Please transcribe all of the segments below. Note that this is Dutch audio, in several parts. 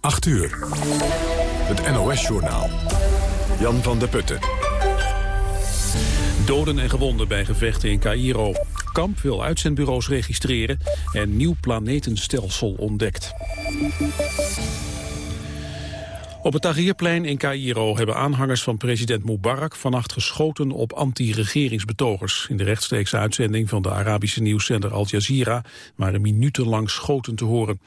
8 uur. Het NOS-journaal. Jan van der Putten. Doden en gewonden bij gevechten in Cairo. Kamp wil uitzendbureaus registreren en nieuw planetenstelsel ontdekt. Op het Tahrirplein in Cairo hebben aanhangers van president Mubarak vannacht geschoten op anti-regeringsbetogers. In de rechtstreekse uitzending van de Arabische nieuwszender Al Jazeera waren minutenlang schoten te horen.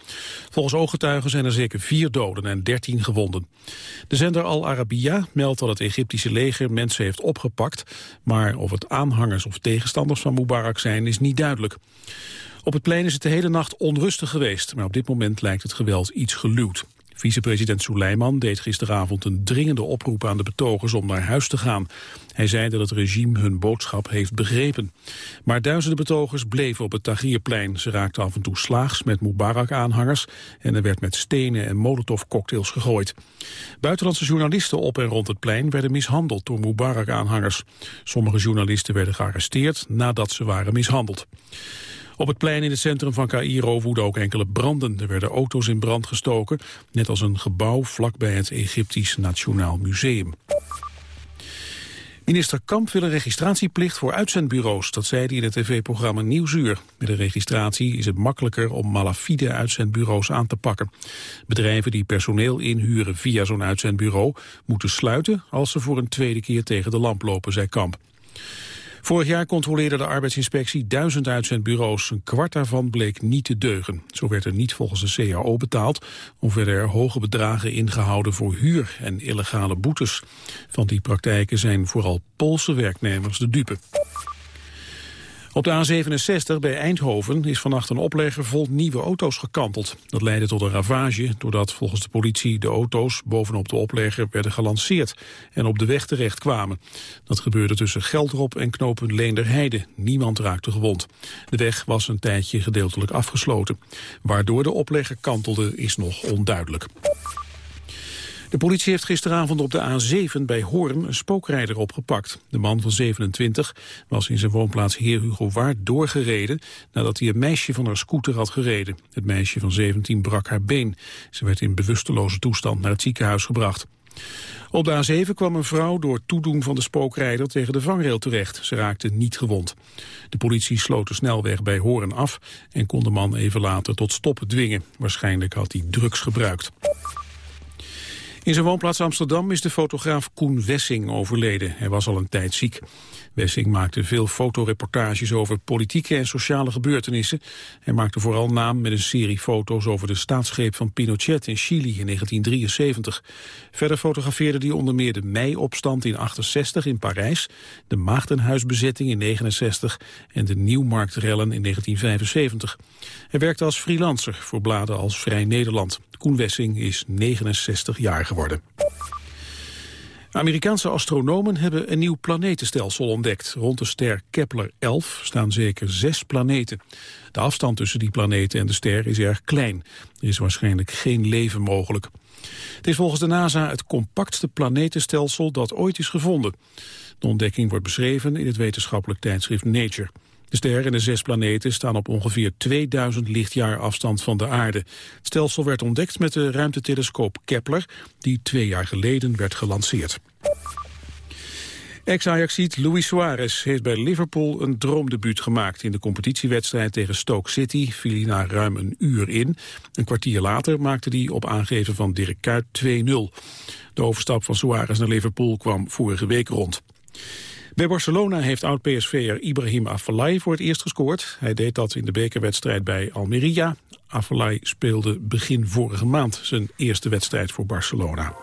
Volgens ooggetuigen zijn er zeker vier doden en dertien gewonden. De zender Al Arabiya meldt dat het Egyptische leger mensen heeft opgepakt, maar of het aanhangers of tegenstanders van Mubarak zijn is niet duidelijk. Op het plein is het de hele nacht onrustig geweest, maar op dit moment lijkt het geweld iets geluwd. Vicepresident Soleiman deed gisteravond een dringende oproep aan de betogers om naar huis te gaan. Hij zei dat het regime hun boodschap heeft begrepen. Maar duizenden betogers bleven op het Tahrirplein. Ze raakten af en toe slaags met Mubarak-aanhangers en er werd met stenen en molotovcocktails gegooid. Buitenlandse journalisten op en rond het plein werden mishandeld door Mubarak-aanhangers. Sommige journalisten werden gearresteerd nadat ze waren mishandeld. Op het plein in het centrum van Cairo woedden ook enkele branden. Er werden auto's in brand gestoken, net als een gebouw vlakbij het Egyptisch Nationaal Museum. Minister Kamp wil een registratieplicht voor uitzendbureaus. Dat zei hij in het tv-programma Nieuwsuur. Met een registratie is het makkelijker om malafide uitzendbureaus aan te pakken. Bedrijven die personeel inhuren via zo'n uitzendbureau... moeten sluiten als ze voor een tweede keer tegen de lamp lopen, zei Kamp. Vorig jaar controleerde de arbeidsinspectie duizend uitzendbureaus. Een kwart daarvan bleek niet te deugen. Zo werd er niet volgens de CAO betaald... of werden er hoge bedragen ingehouden voor huur en illegale boetes. Van die praktijken zijn vooral Poolse werknemers de dupe. Op de A67 bij Eindhoven is vannacht een oplegger vol nieuwe auto's gekanteld. Dat leidde tot een ravage doordat volgens de politie de auto's bovenop de oplegger werden gelanceerd en op de weg terecht kwamen. Dat gebeurde tussen Geldrop en knopen Leenderheide. Niemand raakte gewond. De weg was een tijdje gedeeltelijk afgesloten. Waardoor de oplegger kantelde is nog onduidelijk. De politie heeft gisteravond op de A7 bij Hoorn een spookrijder opgepakt. De man van 27 was in zijn woonplaats Heer Hugo Waard doorgereden... nadat hij een meisje van haar scooter had gereden. Het meisje van 17 brak haar been. Ze werd in bewusteloze toestand naar het ziekenhuis gebracht. Op de A7 kwam een vrouw door toedoen van de spookrijder tegen de vangrail terecht. Ze raakte niet gewond. De politie sloot de snelweg bij Hoorn af en kon de man even later tot stoppen dwingen. Waarschijnlijk had hij drugs gebruikt. In zijn woonplaats Amsterdam is de fotograaf Koen Wessing overleden. Hij was al een tijd ziek. Wessing maakte veel fotoreportages over politieke en sociale gebeurtenissen. Hij maakte vooral naam met een serie foto's over de staatsgreep van Pinochet in Chili in 1973. Verder fotografeerde hij onder meer de meiopstand in 68 in Parijs, de Maagdenhuisbezetting in 69 en de Nieuwmarktrellen in 1975. Hij werkte als freelancer voor bladen als Vrij Nederland. Koen Wessing is 69 jaar Amerikaanse astronomen hebben een nieuw planetenstelsel ontdekt. Rond de ster Kepler-11 staan zeker zes planeten. De afstand tussen die planeten en de ster is erg klein. Er is waarschijnlijk geen leven mogelijk. Het is volgens de NASA het compactste planetenstelsel dat ooit is gevonden. De ontdekking wordt beschreven in het wetenschappelijk tijdschrift Nature. De ster en de zes planeten staan op ongeveer 2000 lichtjaar afstand van de aarde. Het stelsel werd ontdekt met de ruimtetelescoop Kepler, die twee jaar geleden werd gelanceerd. Ex-Ajaxiet Luis Suarez heeft bij Liverpool een droomdebuut gemaakt. In de competitiewedstrijd tegen Stoke City viel hij na ruim een uur in. Een kwartier later maakte hij op aangeven van Dirk Kuyt 2-0. De overstap van Suarez naar Liverpool kwam vorige week rond. Bij Barcelona heeft oud-PSV'er Ibrahim Afellay voor het eerst gescoord. Hij deed dat in de bekerwedstrijd bij Almeria. Afellay speelde begin vorige maand zijn eerste wedstrijd voor Barcelona.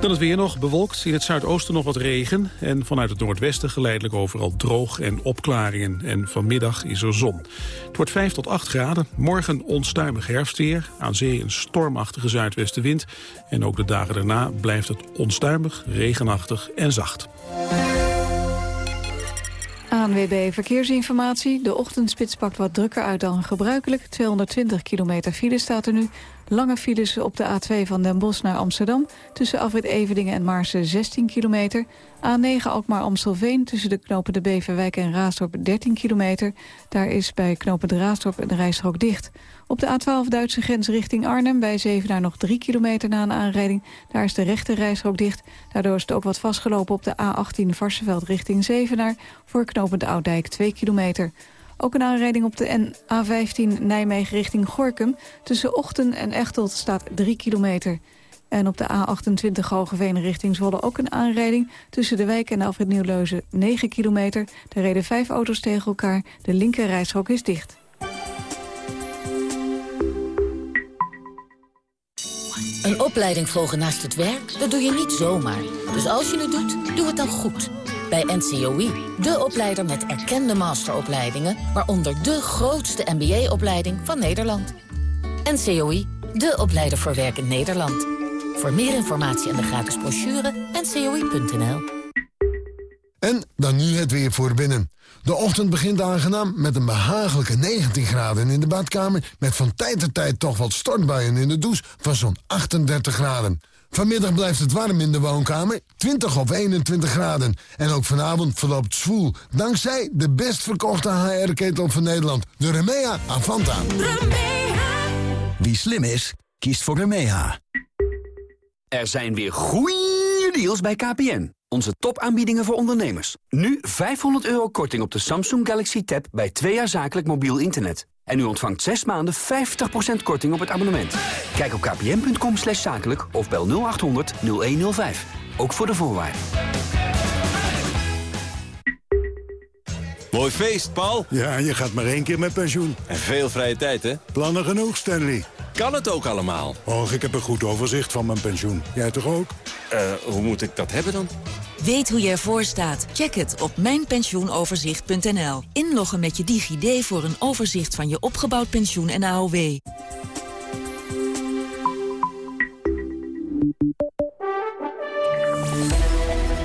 Dan het weer nog, bewolkt. In het zuidoosten nog wat regen. En vanuit het noordwesten geleidelijk overal droog en opklaringen. En vanmiddag is er zon. Het wordt 5 tot 8 graden. Morgen onstuimig herfstweer. Aan zee een stormachtige zuidwestenwind. En ook de dagen daarna blijft het onstuimig, regenachtig en zacht. ANWB Verkeersinformatie. De ochtendspits pakt wat drukker uit dan gebruikelijk. 220 kilometer file staat er nu. Lange files op de A2 van Den Bosch naar Amsterdam. Tussen Afrit Evedingen en Maarsen 16 kilometer. A9 Alkmaar-Amstelveen tussen de knopen de Beverwijk en Raasdorp 13 kilometer. Daar is bij knopen de Raasdorp een rijstrook dicht. Op de A12 Duitse grens richting Arnhem bij Zevenaar nog 3 kilometer na een aanrijding. Daar is de rechte reisrook dicht. Daardoor is het ook wat vastgelopen op de A18 Varsenveld richting Zevenaar. Voor knooppunt Oudijk 2 kilometer. Ook een aanrijding op de A15 Nijmegen richting Gorkum. Tussen Ochten en Echtelt staat 3 kilometer. En op de A28 Hogeveen richting Zwolle ook een aanrijding. Tussen de wijk en Alfred Nieuwleuzen 9 kilometer. Daar reden vijf auto's tegen elkaar. De linker reishok is dicht. Een opleiding volgen naast het werk, dat doe je niet zomaar. Dus als je het doet, doe het dan goed. Bij NCOI, de opleider met erkende masteropleidingen... waaronder de grootste MBA-opleiding van Nederland. NCOI, de opleider voor werk in Nederland. Voor meer informatie en de gratis brochure, ncoi.nl. En dan nu het weer voor binnen. De ochtend begint aangenaam met een behagelijke 19 graden in de badkamer... met van tijd tot tijd toch wat stortbuien in de douche van zo'n 38 graden. Vanmiddag blijft het warm in de woonkamer, 20 of 21 graden. En ook vanavond verloopt zwoel, dankzij de best verkochte HR-ketel van Nederland... de Remea Avanta. Remea. Wie slim is, kiest voor Remea. Er zijn weer goeie deals bij KPN. Onze topaanbiedingen voor ondernemers. Nu 500 euro korting op de Samsung Galaxy Tab bij twee jaar zakelijk mobiel internet. En u ontvangt 6 maanden 50% korting op het abonnement. Kijk op kpn.com slash zakelijk of bel 0800 0105. Ook voor de voorwaarden. Mooi feest, Paul. Ja, je gaat maar één keer met pensioen. En veel vrije tijd, hè? Plannen genoeg, Stanley. Kan het ook allemaal? Och, ik heb een goed overzicht van mijn pensioen. Jij toch ook? Eh, hoe moet ik dat hebben dan? Weet hoe je ervoor staat? Check het op mijnpensioenoverzicht.nl. Inloggen met je DigiD voor een overzicht van je opgebouwd pensioen en AOW.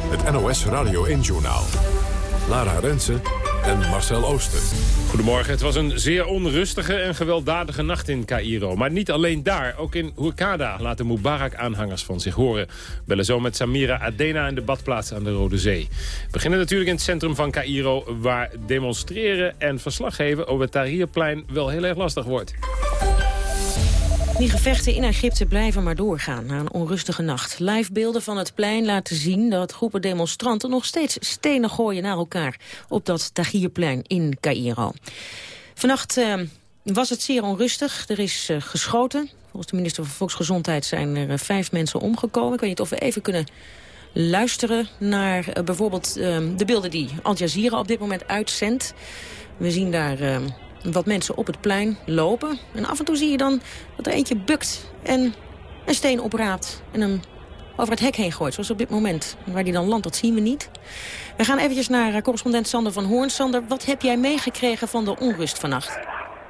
Het NOS Radio 1-journaal. Lara Rensen en Marcel Ooster. Goedemorgen. Het was een zeer onrustige en gewelddadige nacht in Cairo. Maar niet alleen daar. Ook in Hurghada laten Mubarak-aanhangers van zich horen. Bellen zo met Samira Adena in de badplaats aan de Rode Zee. We beginnen natuurlijk in het centrum van Cairo... waar demonstreren en verslag geven over het Tahrirplein wel heel erg lastig wordt. Die gevechten in Egypte blijven maar doorgaan na een onrustige nacht. Livebeelden van het plein laten zien dat groepen demonstranten nog steeds stenen gooien naar elkaar op dat Tahrirplein in Cairo. Vannacht uh, was het zeer onrustig. Er is uh, geschoten. Volgens de minister van Volksgezondheid zijn er uh, vijf mensen omgekomen. Ik weet niet of we even kunnen luisteren naar bijvoorbeeld de beelden die Al Jazeera op dit moment uitzendt. We zien daar wat mensen op het plein lopen. En af en toe zie je dan dat er eentje bukt en een steen opraapt en hem over het hek heen gooit. Zoals op dit moment. Waar die dan landt, dat zien we niet. We gaan eventjes naar correspondent Sander van Hoorn. Sander, wat heb jij meegekregen van de onrust vannacht?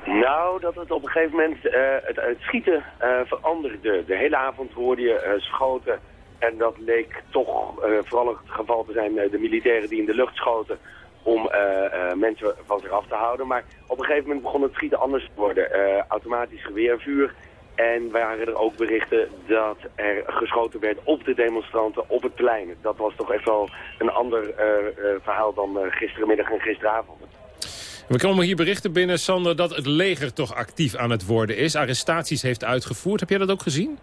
Nou, dat het op een gegeven moment uh, het, schieten uh, veranderde. De hele avond hoorde je schoten. En dat leek toch vooral het geval te zijn de militairen die in de lucht schoten om uh, uh, mensen van zich af te houden. Maar op een gegeven moment begon het schieten anders te worden. Uh, automatisch geweervuur. En waren er ook berichten dat er geschoten werd op de demonstranten op het plein. Dat was toch echt wel een ander verhaal dan gisterenmiddag en gisteravond. We komen hier berichten binnen, Sander, dat het leger toch actief aan het worden is. Arrestaties heeft uitgevoerd. Heb jij dat ook gezien?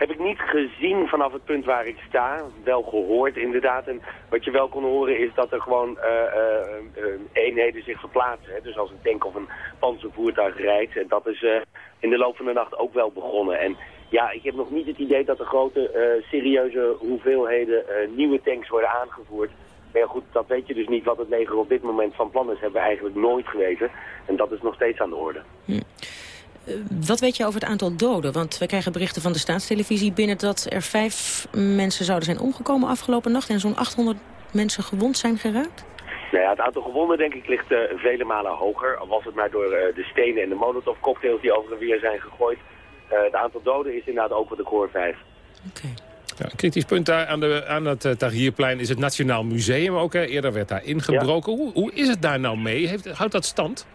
Heb ik niet gezien vanaf het punt waar ik sta. Wel gehoord inderdaad. En wat je wel kon horen is dat er gewoon uh, uh, eenheden zich verplaatsen. Hè. Dus als een tank of een panzervoertuig rijdt. En dat is in de loop van de nacht ook wel begonnen. En ja, ik heb nog niet het idee dat er grote serieuze hoeveelheden nieuwe tanks worden aangevoerd. Maar ja, goed, dat weet je dus niet wat het leger op dit moment van plan is. Hebben we eigenlijk nooit geweten. En dat is nog steeds aan de orde. Hm. Uh, wat weet je over het aantal doden? Want we krijgen berichten van de staatstelevisie binnen dat er vijf mensen zouden zijn omgekomen afgelopen nacht en zo'n 800 mensen gewond zijn geraakt? Nou ja, het aantal gewonden denk ik ligt uh, vele malen hoger. Al was het maar door uh, de stenen en de molotov cocktails die over en weer zijn gegooid. het aantal doden is inderdaad ook wat ik hoor vijf. Oké. Okay. Ja, een kritisch punt daar aan, de, aan het Tahrirplein is het Nationaal Museum ook. Hè. Eerder werd daar ingebroken. Ja. Hoe, hoe is het daar nou mee? Heeft, houdt dat stand?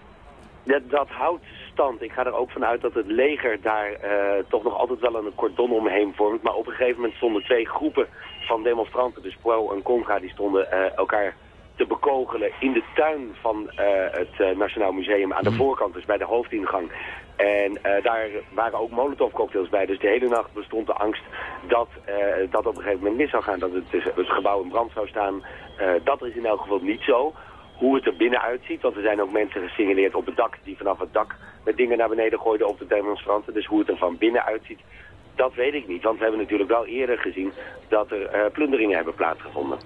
Dat, dat houdt stand. Ik ga er ook vanuit dat het leger daar uh, toch nog altijd wel een cordon omheen vormt. Maar op een gegeven moment stonden twee groepen van demonstranten, dus pro en contra, die stonden uh, elkaar te bekogelen in de tuin van uh, het Nationaal Museum aan de voorkant, dus bij de hoofdingang. En eh, daar waren ook molotovcocktails bij. Dus de hele nacht bestond de angst dat eh, dat op een gegeven moment mis zou gaan. Dat het, dus het gebouw in brand zou staan. Eh, dat is in elk geval niet zo. Hoe het er binnen uitziet, want er zijn ook mensen gesignaleerd op het dak... die vanaf het dak met dingen naar beneden gooiden op de demonstranten. Dus hoe het er van binnen uitziet, dat weet ik niet. Want we hebben natuurlijk wel eerder gezien dat er uh, plunderingen hebben plaatsgevonden.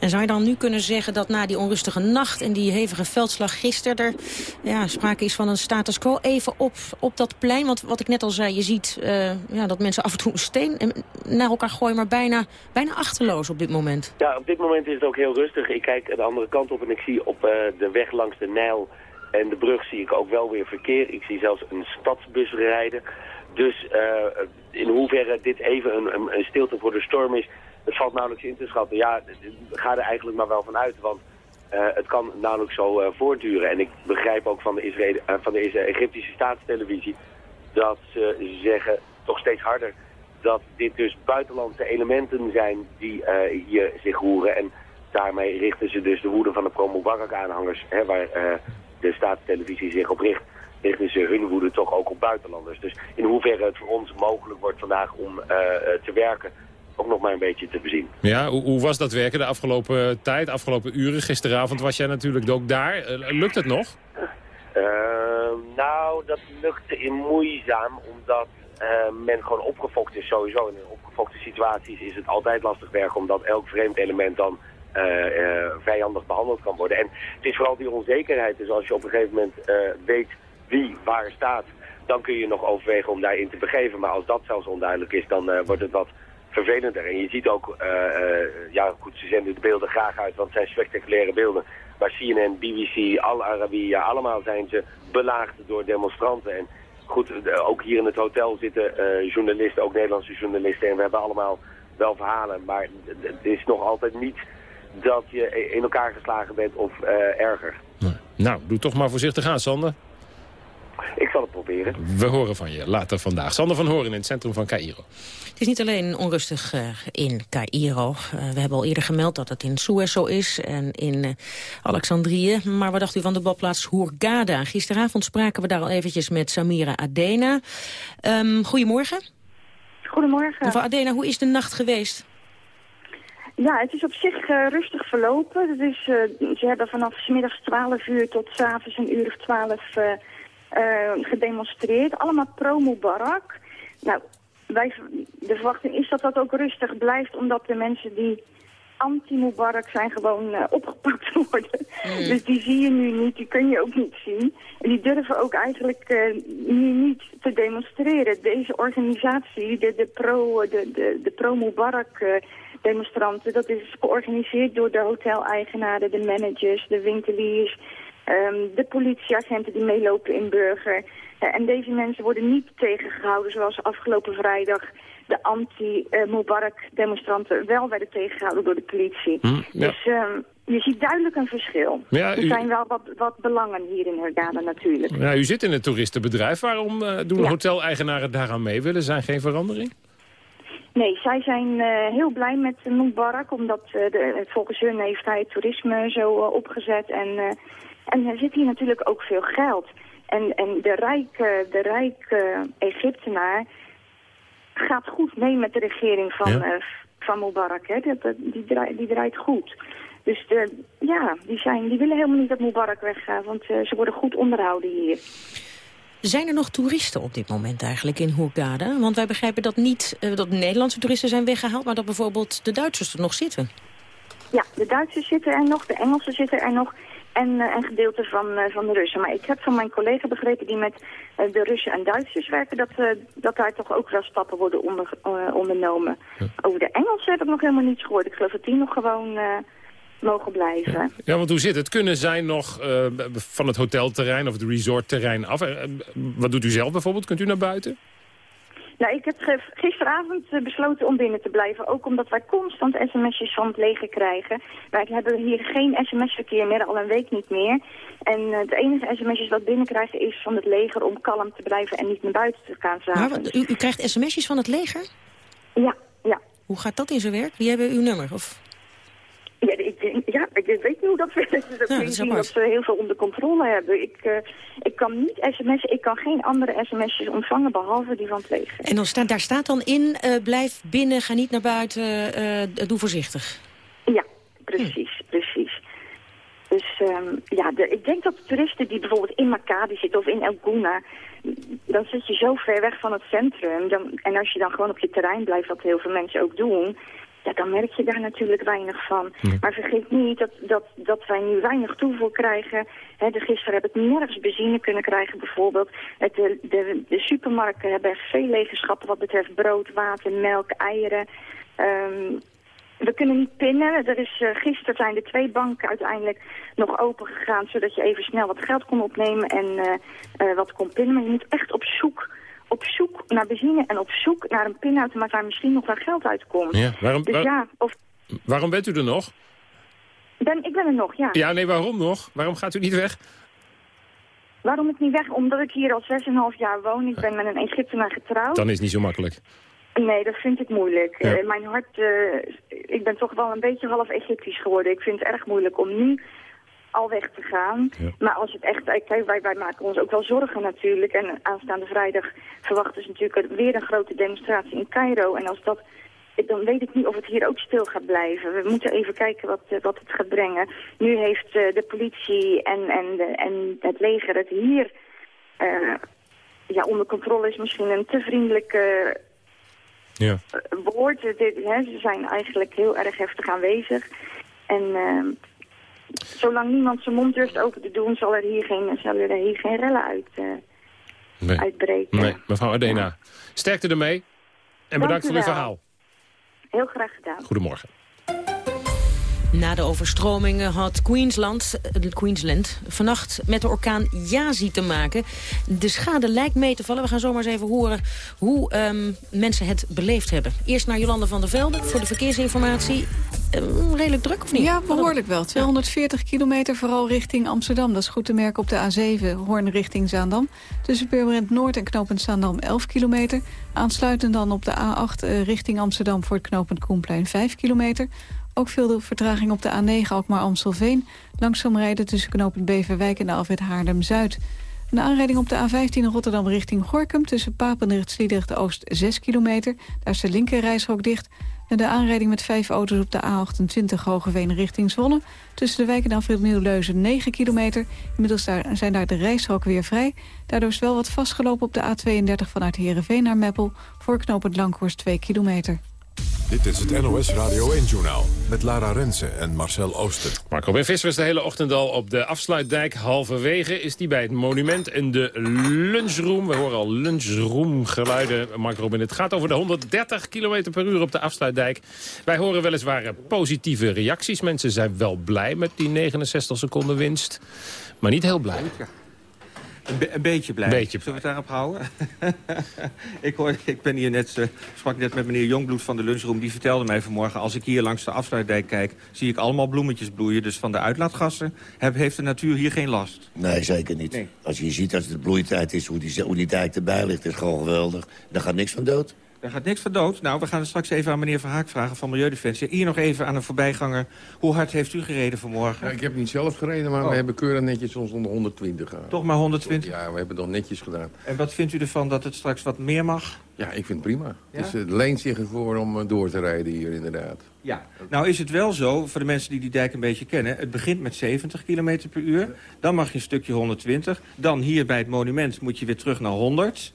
En zou je dan nu kunnen zeggen dat na die onrustige nacht en die hevige veldslag gisteren... er ja, sprake is van een status quo even op, op dat plein? Want wat ik net al zei, je ziet uh, ja, dat mensen af en toe een steen naar elkaar gooien... maar bijna, bijna achterloos op dit moment. Ja, op dit moment is het ook heel rustig. Ik kijk de andere kant op en ik zie op uh, de weg langs de Nijl... En de brug zie ik ook wel weer verkeer. Ik zie zelfs een stadsbus rijden. Dus uh, in hoeverre dit even een, een, stilte voor de storm is, het valt nauwelijks in te schatten. Ja, ga er eigenlijk maar wel van uit, want uh, het kan nauwelijks zo uh, voortduren. En ik begrijp ook van de, van de Egyptische staatstelevisie dat ze zeggen, toch steeds harder, dat dit dus buitenlandse elementen zijn die hier zich roeren. En daarmee richten ze dus de woede van de pro-Mubarak-aanhangers, waar de staatstelevisie zich op richt richten ze hun woede toch ook op buitenlanders. Dus in hoeverre het voor ons mogelijk wordt vandaag om uh, te werken, ook nog maar een beetje te bezien. Ja, hoe, hoe, was dat werken de afgelopen tijd, afgelopen uren? Gisteravond was jij natuurlijk ook daar. Uh, lukt het nog? Uh, nou, dat lukte in moeizaam, omdat men gewoon opgefokt is sowieso. In opgefokte situaties is het altijd lastig werken, omdat elk vreemd element dan vijandig behandeld kan worden. En het is vooral die onzekerheid. Dus als je op een gegeven moment uh, weet wie waar staat, dan kun je nog overwegen om daarin te begeven. Maar als dat zelfs onduidelijk is, dan wordt het wat vervelender. En je ziet ook, ja goed, ze zenden de beelden graag uit, want het zijn spectaculaire beelden. Maar CNN, BBC, Al Arabiya, allemaal zijn ze belaagd door demonstranten. En goed, ook hier in het hotel zitten journalisten, ook Nederlandse journalisten. En we hebben allemaal wel verhalen, maar het is nog altijd niet dat je in elkaar geslagen bent of uh, erger. Nou, doe toch maar voorzichtig aan, Sander. Ik zal het proberen. We horen van je later vandaag. Sander van Horen in het centrum van Cairo. Het is niet alleen onrustig uh, in Cairo. Uh, we hebben al eerder gemeld dat het in Suez zo is en in uh, Alexandrië. Maar wat dacht u van de badplaats Hurghada? Gisteravond spraken we daar al eventjes met Samira Adena. Um, goedemorgen. Goedemorgen. Mevrouw Adena, hoe is de nacht geweest? Ja, het is op zich uh, rustig verlopen. Het uh, ze hebben vanaf middags 12 uur tot s avonds een uur of 12 uh, gedemonstreerd. Allemaal pro-Mubarak. Nou, wij, de verwachting is dat dat ook rustig blijft, omdat de mensen die anti-Mubarak zijn gewoon opgepakt worden. Mm. Dus die zie je nu niet, die kun je ook niet zien. En die durven ook eigenlijk nu niet te demonstreren. Deze organisatie, de, de pro-Mubarak... De, de, de pro demonstranten. Dat is georganiseerd door de hoteleigenaren, de managers, de winkeliers, um, de politieagenten die meelopen in Burger. Uh, en deze mensen worden niet tegengehouden zoals afgelopen vrijdag de anti-Mubarak-demonstranten wel werden tegengehouden door de politie. Hm, ja. Dus um, je ziet duidelijk een verschil. Ja, u... Er zijn wel wat, wat belangen hier in Hurghada natuurlijk. Ja, u zit in het toeristenbedrijf. Waarom uh, doen ja. hoteleigenaren daaraan mee? Willen zijn geen verandering? Nee, zij zijn uh, heel blij met Mubarak, omdat uh, de, volgens hun heeft hij het toerisme zo opgezet. En, en er zit hier natuurlijk ook veel geld. En, en de rijke, de rijke Egyptenaar gaat goed mee met de regering van, ja. van Mubarak. Hè. Dat, die, draait, die draait goed. Dus de, ja, die, zijn, die willen helemaal niet dat Mubarak weggaat, want ze worden goed onderhouden hier. Zijn er nog toeristen op dit moment eigenlijk in Hurghada? Want wij begrijpen dat niet uh, dat Nederlandse toeristen zijn weggehaald... maar dat bijvoorbeeld de Duitsers er nog zitten. Ja, de Duitsers zitten er nog, de Engelsen zitten er nog... en uh, een gedeelte van, uh, van de Russen. Maar ik heb van mijn collega begrepen die met de Russen en Duitsers werken... dat, dat daar toch ook wel stappen worden onder, ondernomen. Ja. Over de Engelsen heb ik nog helemaal niets gehoord. Ik geloof dat die nog gewoon mogen blijven. Ja. ja, want hoe zit het? Kunnen zij nog van het hotelterrein of het resortterrein af? Wat doet u zelf bijvoorbeeld? Kunt u naar buiten? Nou, ik heb gisteravond besloten om binnen te blijven. Ook omdat wij constant sms'jes van het leger krijgen. Wij hebben hier geen sms-verkeer meer, al een week niet meer. En uh, het enige sms'jes dat binnenkrijgen is van het leger om kalm te blijven en niet naar buiten te gaan. Maar wat, u, u krijgt sms'jes van het leger? Ja, ja. Hoe gaat dat in zijn werk? Die hebben uw nummer? Of? Ja, ik, ja, ik weet niet hoe dat is. Dat Ja, dat ze heel veel onder controle hebben. Ik, eh, ik kan niet sms'en, ik kan geen andere sms'jes ontvangen behalve die van het leger. En dan staat, daar staat dan in, eh, blijf binnen, ga niet naar buiten, eh, doe voorzichtig. Ja, precies, precies. Dus ehm, ja, de, ik denk dat de toeristen die bijvoorbeeld in Makadi zitten of in El Gouna, dan zit je zo ver weg van het centrum. Dan, en als je dan gewoon op je terrein blijft, wat heel veel mensen ook doen, ja, dan merk je daar natuurlijk weinig van. Maar vergeet niet dat, dat, dat wij nu weinig toevoer krijgen. He, de gisteren hebben het nergens benzine kunnen krijgen bijvoorbeeld. Het, de, de, de supermarkten hebben echt veel legenschappen wat betreft brood, water, melk, eieren. Ehm, we kunnen niet pinnen. Er is, eh, gisteren zijn de twee banken uiteindelijk nog open gegaan... zodat je even snel wat geld kon opnemen en eh, eh, wat kon pinnen. Maar je moet echt op zoek, op zoek naar benzine en op zoek naar een pinautomaat... waar misschien nog wel geld uitkomt. Ja, waarom- dus waar- ja, of, Waarom bent u er nog? ben, ik ben er nog, ja. Ja, nee, waarom nog? Waarom gaat u niet weg? Waarom ik niet weg? Omdat ik hier al 6,5 jaar woon. Ik ben met een Egyptenaar getrouwd. Dan is het niet zo makkelijk. Nee, dat vind ik moeilijk. Ja. Eh, mijn hart, eh, ik ben toch wel een beetje half Egyptisch geworden. Ik vind het erg moeilijk om nu al weg te gaan. Maar als het echt, eh, kijk, wij, wij maken ons ook wel zorgen natuurlijk. En aanstaande vrijdag verwachten ze natuurlijk weer een grote demonstratie in Cairo. En als dat, dan weet ik niet of het hier ook stil gaat blijven. We moeten even kijken wat, eh, wat het gaat brengen. Nu heeft eh, de politie en, en, de, en het leger het hier ja, onder controle is misschien een te vriendelijke Ja. woord. Dit, hè, ze zijn eigenlijk heel erg heftig aanwezig. En ehm, zolang niemand zijn mond durft open te doen, zal er hier geen, zal er hier geen rellen uit, eh, Nee. uitbreken. Nee, mevrouw Adena. Sterkte ermee. En bedankt voor uw verhaal. Heel graag gedaan. Goedemorgen. Na de overstromingen had Queensland, eh, Queensland vannacht met de orkaan Yazi te maken. De schade lijkt mee te vallen. We gaan zomaar eens even horen hoe ehm, mensen het beleefd hebben. Eerst naar Jolande van der Velde voor de verkeersinformatie. Eh, redelijk druk of niet? Ja, behoorlijk wel. 240 kilometer vooral richting Amsterdam. Dat is goed te merken op de A7, Hoorn richting Zaandam. Tussen Purmerend Noord en knooppunt Zaandam 11 kilometer. Aansluitend dan op de A8 eh, richting Amsterdam voor het knooppunt Koenplein 5 kilometer. Ook veel de vertraging op de A9 Alkmaar-Amstelveen. Langzaam rijden tussen knooppunt Beverwijk en de Alfred Haarlem-Zuid. Een aanrijding op de A15 Rotterdam richting Gorkum... tussen Papendrecht, Sliedrecht, Oost 6 kilometer. Daar is de linker dicht. En de aanrijding met vijf auto's op de A28 Hogeveen richting Zwolle. Tussen de wijk en Alfred Nieuw-Leuzen 9 kilometer. Inmiddels zijn daar de reishokken weer vrij. Daardoor is wel wat vastgelopen op de A32 vanuit Heerenveen naar Meppel... voor knooppunt Langhorst 2 kilometer. Dit is het NOS Radio 1-journaal met Lara Rensen en Marcel Ooster. Marco Ben Visser is de hele ochtend al op de afsluitdijk. Halverwege is die bij het monument in de lunchroom. We horen al lunchroom geluiden, Marco Robin. Het gaat over de 130 km per uur op de afsluitdijk. Wij horen weliswaar positieve reacties. Mensen zijn wel blij met die 69 seconden winst. Maar niet heel blij. Een, be- een beetje blij. Beetje Zullen we het daarop houden? ik, hoor, ik ben hier net, eh, sprak net met meneer Jongbloed van de lunchroom. Die vertelde mij vanmorgen, als ik hier langs de afsluitdijk kijk... zie ik allemaal bloemetjes bloeien. Dus van de uitlaatgassen heb, heeft de natuur hier geen last. Nee, zeker niet. Als je ziet dat het de bloeitijd is, hoe die, hoe die dijk erbij ligt, is gewoon geweldig. Daar gaat niks van dood. Daar gaat niks van dood. Nou, we gaan het straks even aan meneer Verhaak vragen van Milieudefensie. Hier nog even aan een voorbijganger. Hoe hard heeft u gereden vanmorgen? Ja, ik heb niet zelf gereden, maar Oh. we hebben keurig netjes ons onder 120 gehaald. Toch maar 120? Ja, we hebben het nog netjes gedaan. En wat vindt u ervan dat het straks wat meer mag? Ja, ik vind het prima. Ja? Dus het leent zich ervoor om eh, door te rijden hier inderdaad. Ja. Nou is het wel zo, voor de mensen die die dijk een beetje kennen... het begint met 70 km per uur. Dan mag je een stukje 120. Dan hier bij het monument moet je weer terug naar 100.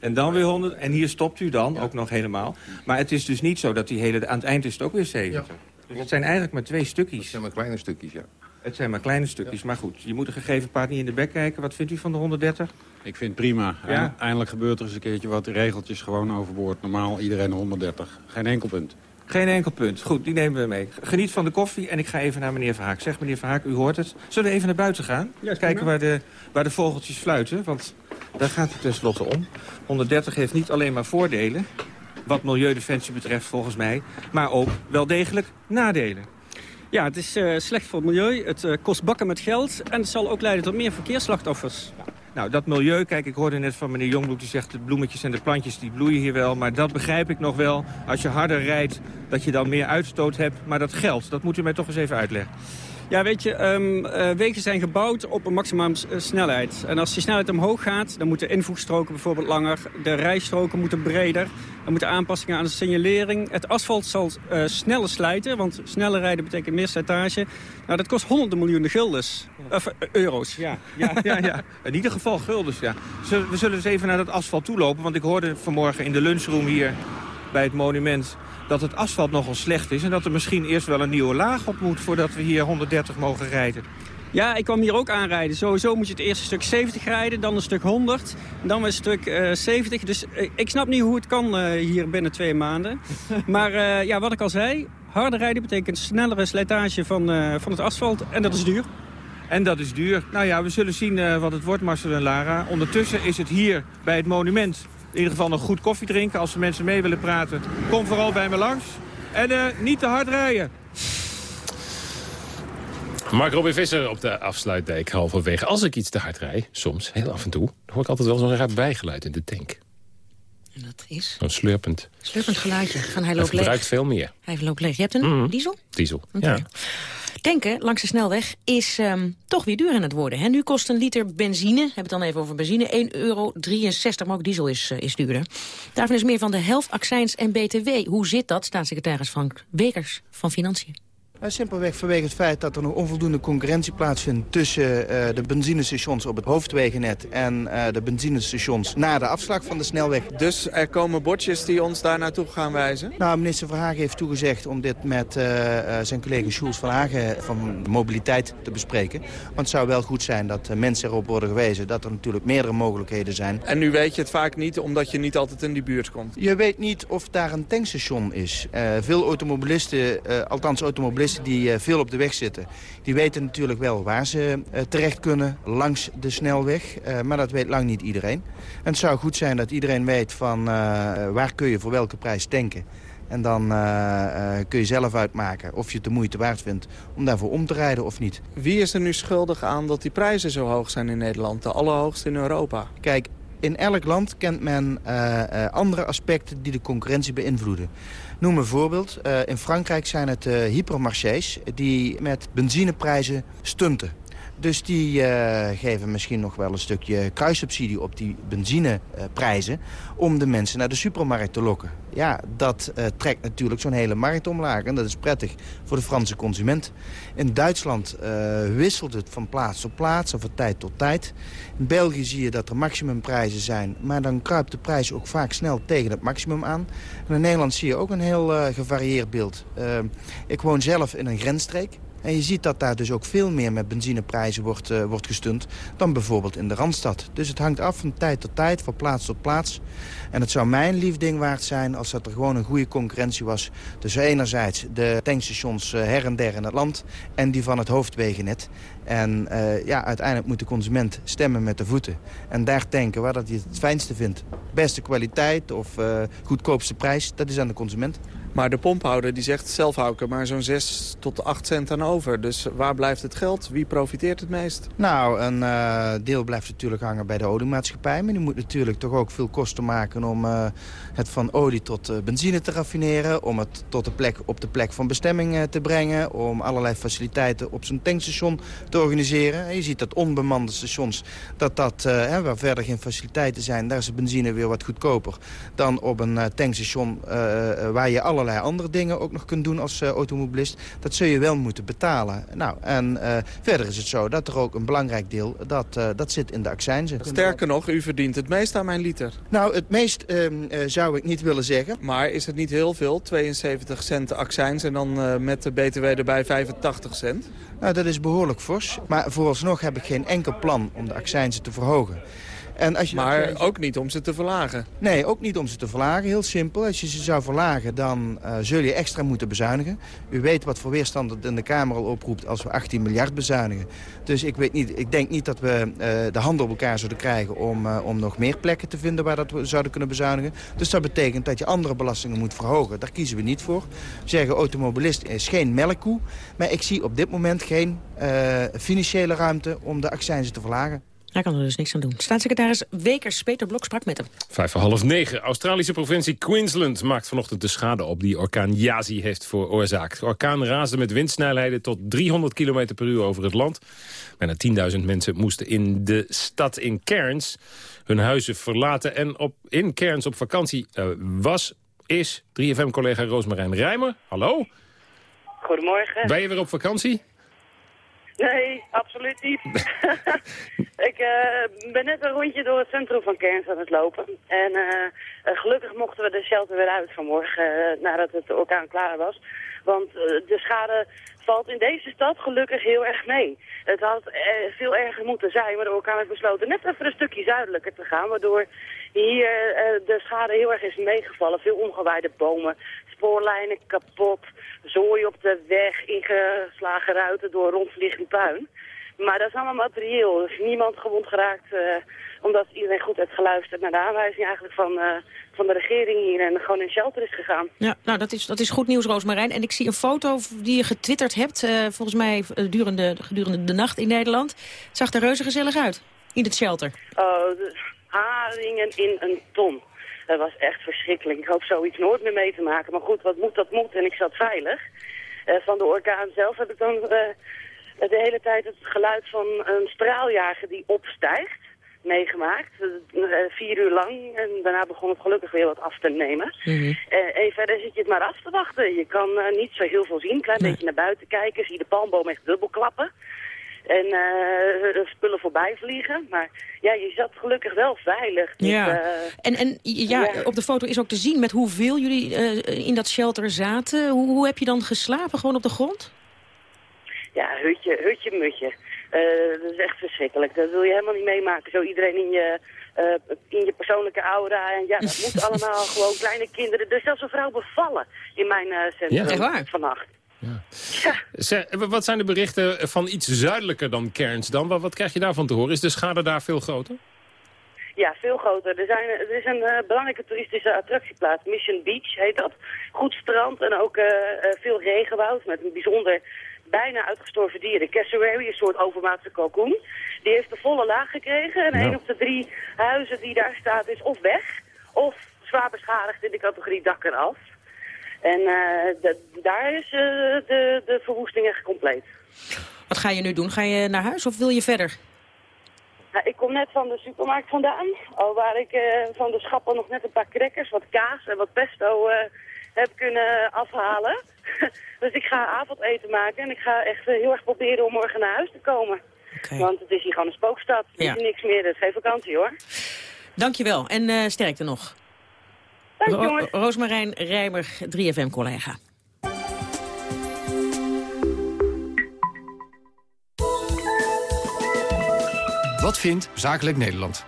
En dan weer 100. En hier stopt u dan, ook nog helemaal. Maar het is dus niet zo dat die hele... Aan het eind is het ook weer 70. Dus het zijn eigenlijk maar twee stukjes. Het zijn maar kleine stukjes, ja. Het zijn maar kleine stukjes, maar goed. Je moet een gegeven paard niet in de bek kijken. Wat vindt u van de 130? Ik vind het prima. Ja? Eind- Eindelijk gebeurt er eens een keertje wat regeltjes gewoon overboord. Normaal iedereen 130. Geen enkel punt. Geen enkel punt. Goed, die nemen we mee. Geniet van de koffie en ik ga even naar meneer Verhaak. Zeg meneer Verhaak, u hoort het. Zullen we even naar buiten gaan? Kijken waar de, waar de vogeltjes fluiten, want daar gaat het tenslotte om. 130 heeft niet alleen maar voordelen, wat milieudefensie betreft volgens mij... maar ook wel degelijk nadelen. Ja, het is eh, slecht voor het milieu, het eh, kost bakken met geld... en het zal ook leiden tot meer verkeersslachtoffers. Nou, dat milieu, kijk, ik hoorde net van meneer Jongbloed... die zegt de bloemetjes en de plantjes die bloeien hier wel. Maar dat begrijp ik nog wel. Als je harder rijdt, dat je dan meer uitstoot hebt. Maar dat geldt, dat moet u mij toch eens even uitleggen. Ja, weet je, um, uh, wegen zijn gebouwd op een maximum snelheid. En als die snelheid omhoog gaat, dan moeten invoegstroken bijvoorbeeld langer. De rijstroken moeten breder. Er moeten aanpassingen aan de signalering. Het asfalt zal uh, sneller slijten, want sneller rijden betekent meer slijtage. Nou, dat kost honderden miljoenen guldens. Of euro's. Ja, ja, ja, ja. In ieder geval guldens, ja. We zullen eens even naar dat asfalt toe lopen, want ik hoorde vanmorgen in de lunchroom hier bij het monument dat het asfalt nogal slecht is... en dat er misschien eerst wel een nieuwe laag op moet... voordat we hier 130 mogen rijden. Ja, ik kwam hier ook aanrijden. Sowieso moet je het eerste stuk 70 rijden, dan een stuk 100, dan weer een stuk uh, 70. Dus uh, ik snap niet hoe het kan uh, hier binnen twee maanden. maar ja, wat ik al zei, harder rijden betekent snellere slijtage van, van het asfalt en dat is duur. En dat is duur. Nou ja, we zullen zien wat het wordt, Marcel en Lara. Ondertussen is het hier bij het monument in ieder geval nog goed koffie drinken. Als er mensen mee willen praten, kom vooral bij me langs. En uh, niet te hard rijden. Mark Robin Visser op de afsluitdijk halverwege. Als ik iets te hard rijd, soms, heel af en toe... dan hoor ik altijd wel zo'n raar bijgeluid in de tank. En dat is? Zo'n slurpend. Slurpend geluidje. Van hij loopt hij verbruikt veel meer. Hij loopt leeg. Je hebt een mm. diesel? Diesel, okay. ja. Tanken langs de snelweg is um, toch weer duur aan het worden. Hè? Nu kost een liter benzine, hebben het dan even over benzine, 1,63 euro, maar ook diesel is, uh, is duurder. Daarvan is meer van de helft accijns en btw. Hoe zit dat, staatssecretaris Frank Wekers van Financiën? Simpelweg vanwege het feit dat er nog onvoldoende concurrentie plaatsvindt... tussen uh, de benzinestations op het hoofdwegennet en uh, de benzinestations na de afslag van de snelweg. Dus er komen bordjes die ons daar naartoe gaan wijzen? Nou, minister Verhagen heeft toegezegd om dit met zijn collega Schulz van Hagen van mobiliteit te bespreken. Want het zou wel goed zijn dat mensen erop worden gewezen dat er natuurlijk meerdere mogelijkheden zijn. En nu weet je het vaak niet omdat je niet altijd in die buurt komt? Je weet niet of daar een tankstation is. veel automobilisten, althans automobilisten die uh, veel op de weg zitten... die weten natuurlijk wel waar ze uh, terecht kunnen langs de snelweg. Uh, maar dat weet lang niet iedereen. En het zou goed zijn dat iedereen weet van waar kun je voor welke prijs tanken. En dan kun je zelf uitmaken of je het de moeite waard vindt om daarvoor om te rijden of niet. Wie is er nu schuldig aan dat die prijzen zo hoog zijn in Nederland? De allerhoogste in Europa? Kijk, in elk land kent men andere aspecten die de concurrentie beïnvloeden. Noem een voorbeeld. Uh, in Frankrijk zijn het uh, hypermarchés die met benzineprijzen stunten. Dus die uh, geven misschien nog wel een stukje kruissubsidie op die benzineprijzen... om de mensen naar de supermarkt te lokken. Ja, dat uh, trekt natuurlijk zo'n hele markt omlaag. En dat is prettig voor de Franse consument. In Duitsland uh, wisselt het van plaats tot plaats en van tijd tot tijd. In België zie je dat er maximumprijzen zijn. Maar dan kruipt de prijs ook vaak snel tegen het maximum aan. En in Nederland zie je ook een heel gevarieerd beeld. ik woon zelf in een grensstreek. En je ziet dat daar dus ook veel meer met benzineprijzen wordt, uh, wordt gestund dan bijvoorbeeld in de Randstad. Dus het hangt af van tijd tot tijd, van plaats tot plaats. En het zou mijn lief ding waard zijn als dat er gewoon een goede concurrentie was... tussen enerzijds de tankstations uh, her en der in het land en die van het hoofdwegennet. En uh, ja, uiteindelijk moet de consument stemmen met de voeten. En daar tanken waar dat hij het fijnste vindt. Beste kwaliteit of goedkoopste prijs, dat is aan de consument. Maar de pomphouder die zegt zelf hou ik er maar zo'n 6 tot 8 cent aan over. Dus waar blijft het geld? Wie profiteert het meest? Nou, een uh, deel blijft natuurlijk hangen bij de oliemaatschappij. Maar die moet natuurlijk toch ook veel kosten maken om uh, het van olie tot uh, benzine te raffineren. Om het tot de plek, op de plek van bestemming te brengen. Om allerlei faciliteiten op zijn tankstation te organiseren. En je ziet dat onbemande stations, dat dat, hè, waar verder geen faciliteiten zijn... daar is de benzine weer wat goedkoper dan op een tankstation waar je allerlei allerlei andere dingen ook nog kunt doen als uh, automobilist. Dat zul je wel moeten betalen. Nou, en uh, verder is het zo dat er ook een belangrijk deel, dat, uh, dat zit in de accijnsen. Sterker nog, u verdient het meest aan mijn liter. Nou, het meest ehm, zou ik niet willen zeggen. Maar is het niet heel veel? 72 cent accijns en dan met de btw erbij 85 cent? Nou, dat is behoorlijk fors. Maar vooralsnog heb ik geen enkel plan om de accijnsen te verhogen. En als je maar ook niet om ze te verlagen? Nee, ook niet om ze te verlagen. Heel simpel. Als je ze zou verlagen, dan uh, zul je extra moeten bezuinigen. U weet wat voor weerstand het in de Kamer al oproept als we 18 miljard bezuinigen. Dus ik, weet niet, ik denk niet dat we uh, de handen op elkaar zouden krijgen om, uh, om nog meer plekken te vinden waar dat we zouden kunnen bezuinigen. Dus dat betekent dat je andere belastingen moet verhogen. Daar kiezen we niet voor. We zeggen automobilist is geen melkkoe. Maar ik zie op dit moment geen financiële ruimte om de accijnzen te verlagen. Hij kan er dus niks aan doen. Staatssecretaris Wekers Peter Blok sprak met hem. Vijf voor half negen. Australische provincie Queensland maakt vanochtend de schade op die orkaan Yazi heeft veroorzaakt. De orkaan raasde met windsnelheden tot 300 km per uur over het land. Bijna 10.000 mensen moesten in de stad in Cairns hun huizen verlaten. En op, in Cairns op vakantie uh, was, is 3FM-collega Roosmarijn Rijmer. Hallo. Goedemorgen. Ben je weer op vakantie? Nee, absoluut niet. ik uh, ben net een rondje door het centrum van Cairns aan het lopen. En uh, gelukkig mochten we de shelter weer uit vanmorgen, nadat het orkaan klaar was. Want de schade valt in deze stad gelukkig heel erg mee. Het had veel erger moeten zijn, maar de orkaan heeft besloten net even een stukje zuidelijker te gaan. Waardoor hier de schade heel erg is meegevallen. Veel omgewaaide bomen, spoorlijnen kapot, zooi op de weg, ingeslagen ruiten door rondvliegend puin. Maar dat is allemaal materieel. Er is niemand gewond geraakt, uh, omdat iedereen goed heeft geluisterd naar de aanwijzing eigenlijk van, uh, van de regering hier en gewoon in shelter is gegaan. Ja, nou dat is, dat is goed nieuws, Roosmarijn. En ik zie een foto die je getwitterd hebt, uh, volgens mij gedurende, gedurende de nacht in Nederland. Het zag er reuze gezellig uit, in het shelter. Oh, de haringen in een ton. Dat was echt verschrikkelijk. Ik hoop zoiets nooit meer mee te maken. Maar goed, wat moet, dat moet. En ik zat veilig. Uh, van de orkaan zelf heb ik dan uh, de hele tijd het geluid van een straaljager die opstijgt meegemaakt. Uh, vier uur lang. En daarna begon het gelukkig weer wat af te nemen. Mm -hmm. en verder zit je het maar af te wachten. Je kan niet zo heel veel zien. Een klein nee. beetje naar buiten kijken. Zie je de palmboom echt dubbel klappen. En uh, spullen voorbij vliegen. Maar ja, je zat gelukkig wel veilig. Ja. Dus, uh, en, en ja, ja, op de foto is ook te zien met hoeveel jullie uh, in dat shelter zaten. Hoe, hoe heb je dan geslapen? Gewoon op de grond? Ja, hutje, hutje, mutje. dat is echt verschrikkelijk. Dat wil je helemaal niet meemaken. Zo iedereen in je, in je persoonlijke aura. En ja, dat moet allemaal gewoon kleine kinderen. Er is zelfs een vrouw bevallen in mijn centrum ja, vannacht. Ja. Wat zijn de berichten van iets zuidelijker dan Cairns dan? Wat, wat krijg je daarvan te horen? Is de schade daar veel groter? Ja, veel groter. Er, zijn, er is een uh, belangrijke toeristische attractieplaats. Mission Beach heet dat. Goed strand en ook uh, uh, veel regenwoud met een bijzonder bijna uitgestorven dieren. Cassowary, een soort overmaatse kalkoen. Die heeft de volle laag gekregen. En Nou. een op de drie huizen die daar staat is of weg... of zwaar beschadigd in de categorie dak eraf. En uh, de, daar is uh, de, de verwoesting echt compleet. Wat ga je nu doen? Ga je naar huis of wil je verder? Nou, ik kom net van de supermarkt vandaan. Al waar ik uh, van de schappen nog net een paar crackers, wat kaas en wat pesto heb kunnen afhalen. dus ik ga avondeten maken en ik ga echt heel erg proberen om morgen naar huis te komen. Okay. Want het is hier gewoon een spookstad. Er Ja. is niks meer, het is geen vakantie hoor. Dankjewel en sterkte nog. Dank Ro. Roosmarijn Rijmer, 3FM-collega. Wat vindt Zakelijk Nederland? 59%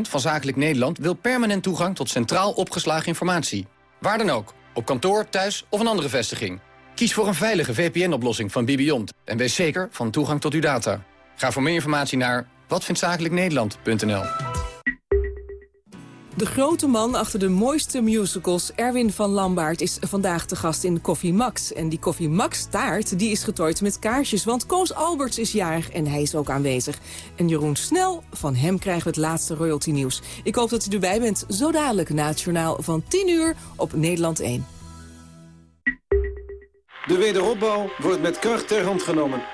van Zakelijk Nederland wil permanent toegang tot centraal opgeslagen informatie. Waar dan ook, op kantoor, thuis of een andere vestiging. Kies voor een veilige VPN-oplossing van Bibiont en wees zeker van toegang tot uw data. Ga voor meer informatie naar watvindtzakelijknederland.nl. De grote man achter de mooiste musicals, Erwin van Lambaard, is vandaag te gast in Koffie Max. En die Koffie Max taart die is getooid met kaarsjes, want Koos Alberts is jarig en hij is ook aanwezig. En Jeroen Snel, van hem krijgen we het laatste royalty nieuws. Ik hoop dat u erbij bent, zo dadelijk na het journaal van 10 uur op Nederland 1. De wederopbouw wordt met kracht ter hand genomen.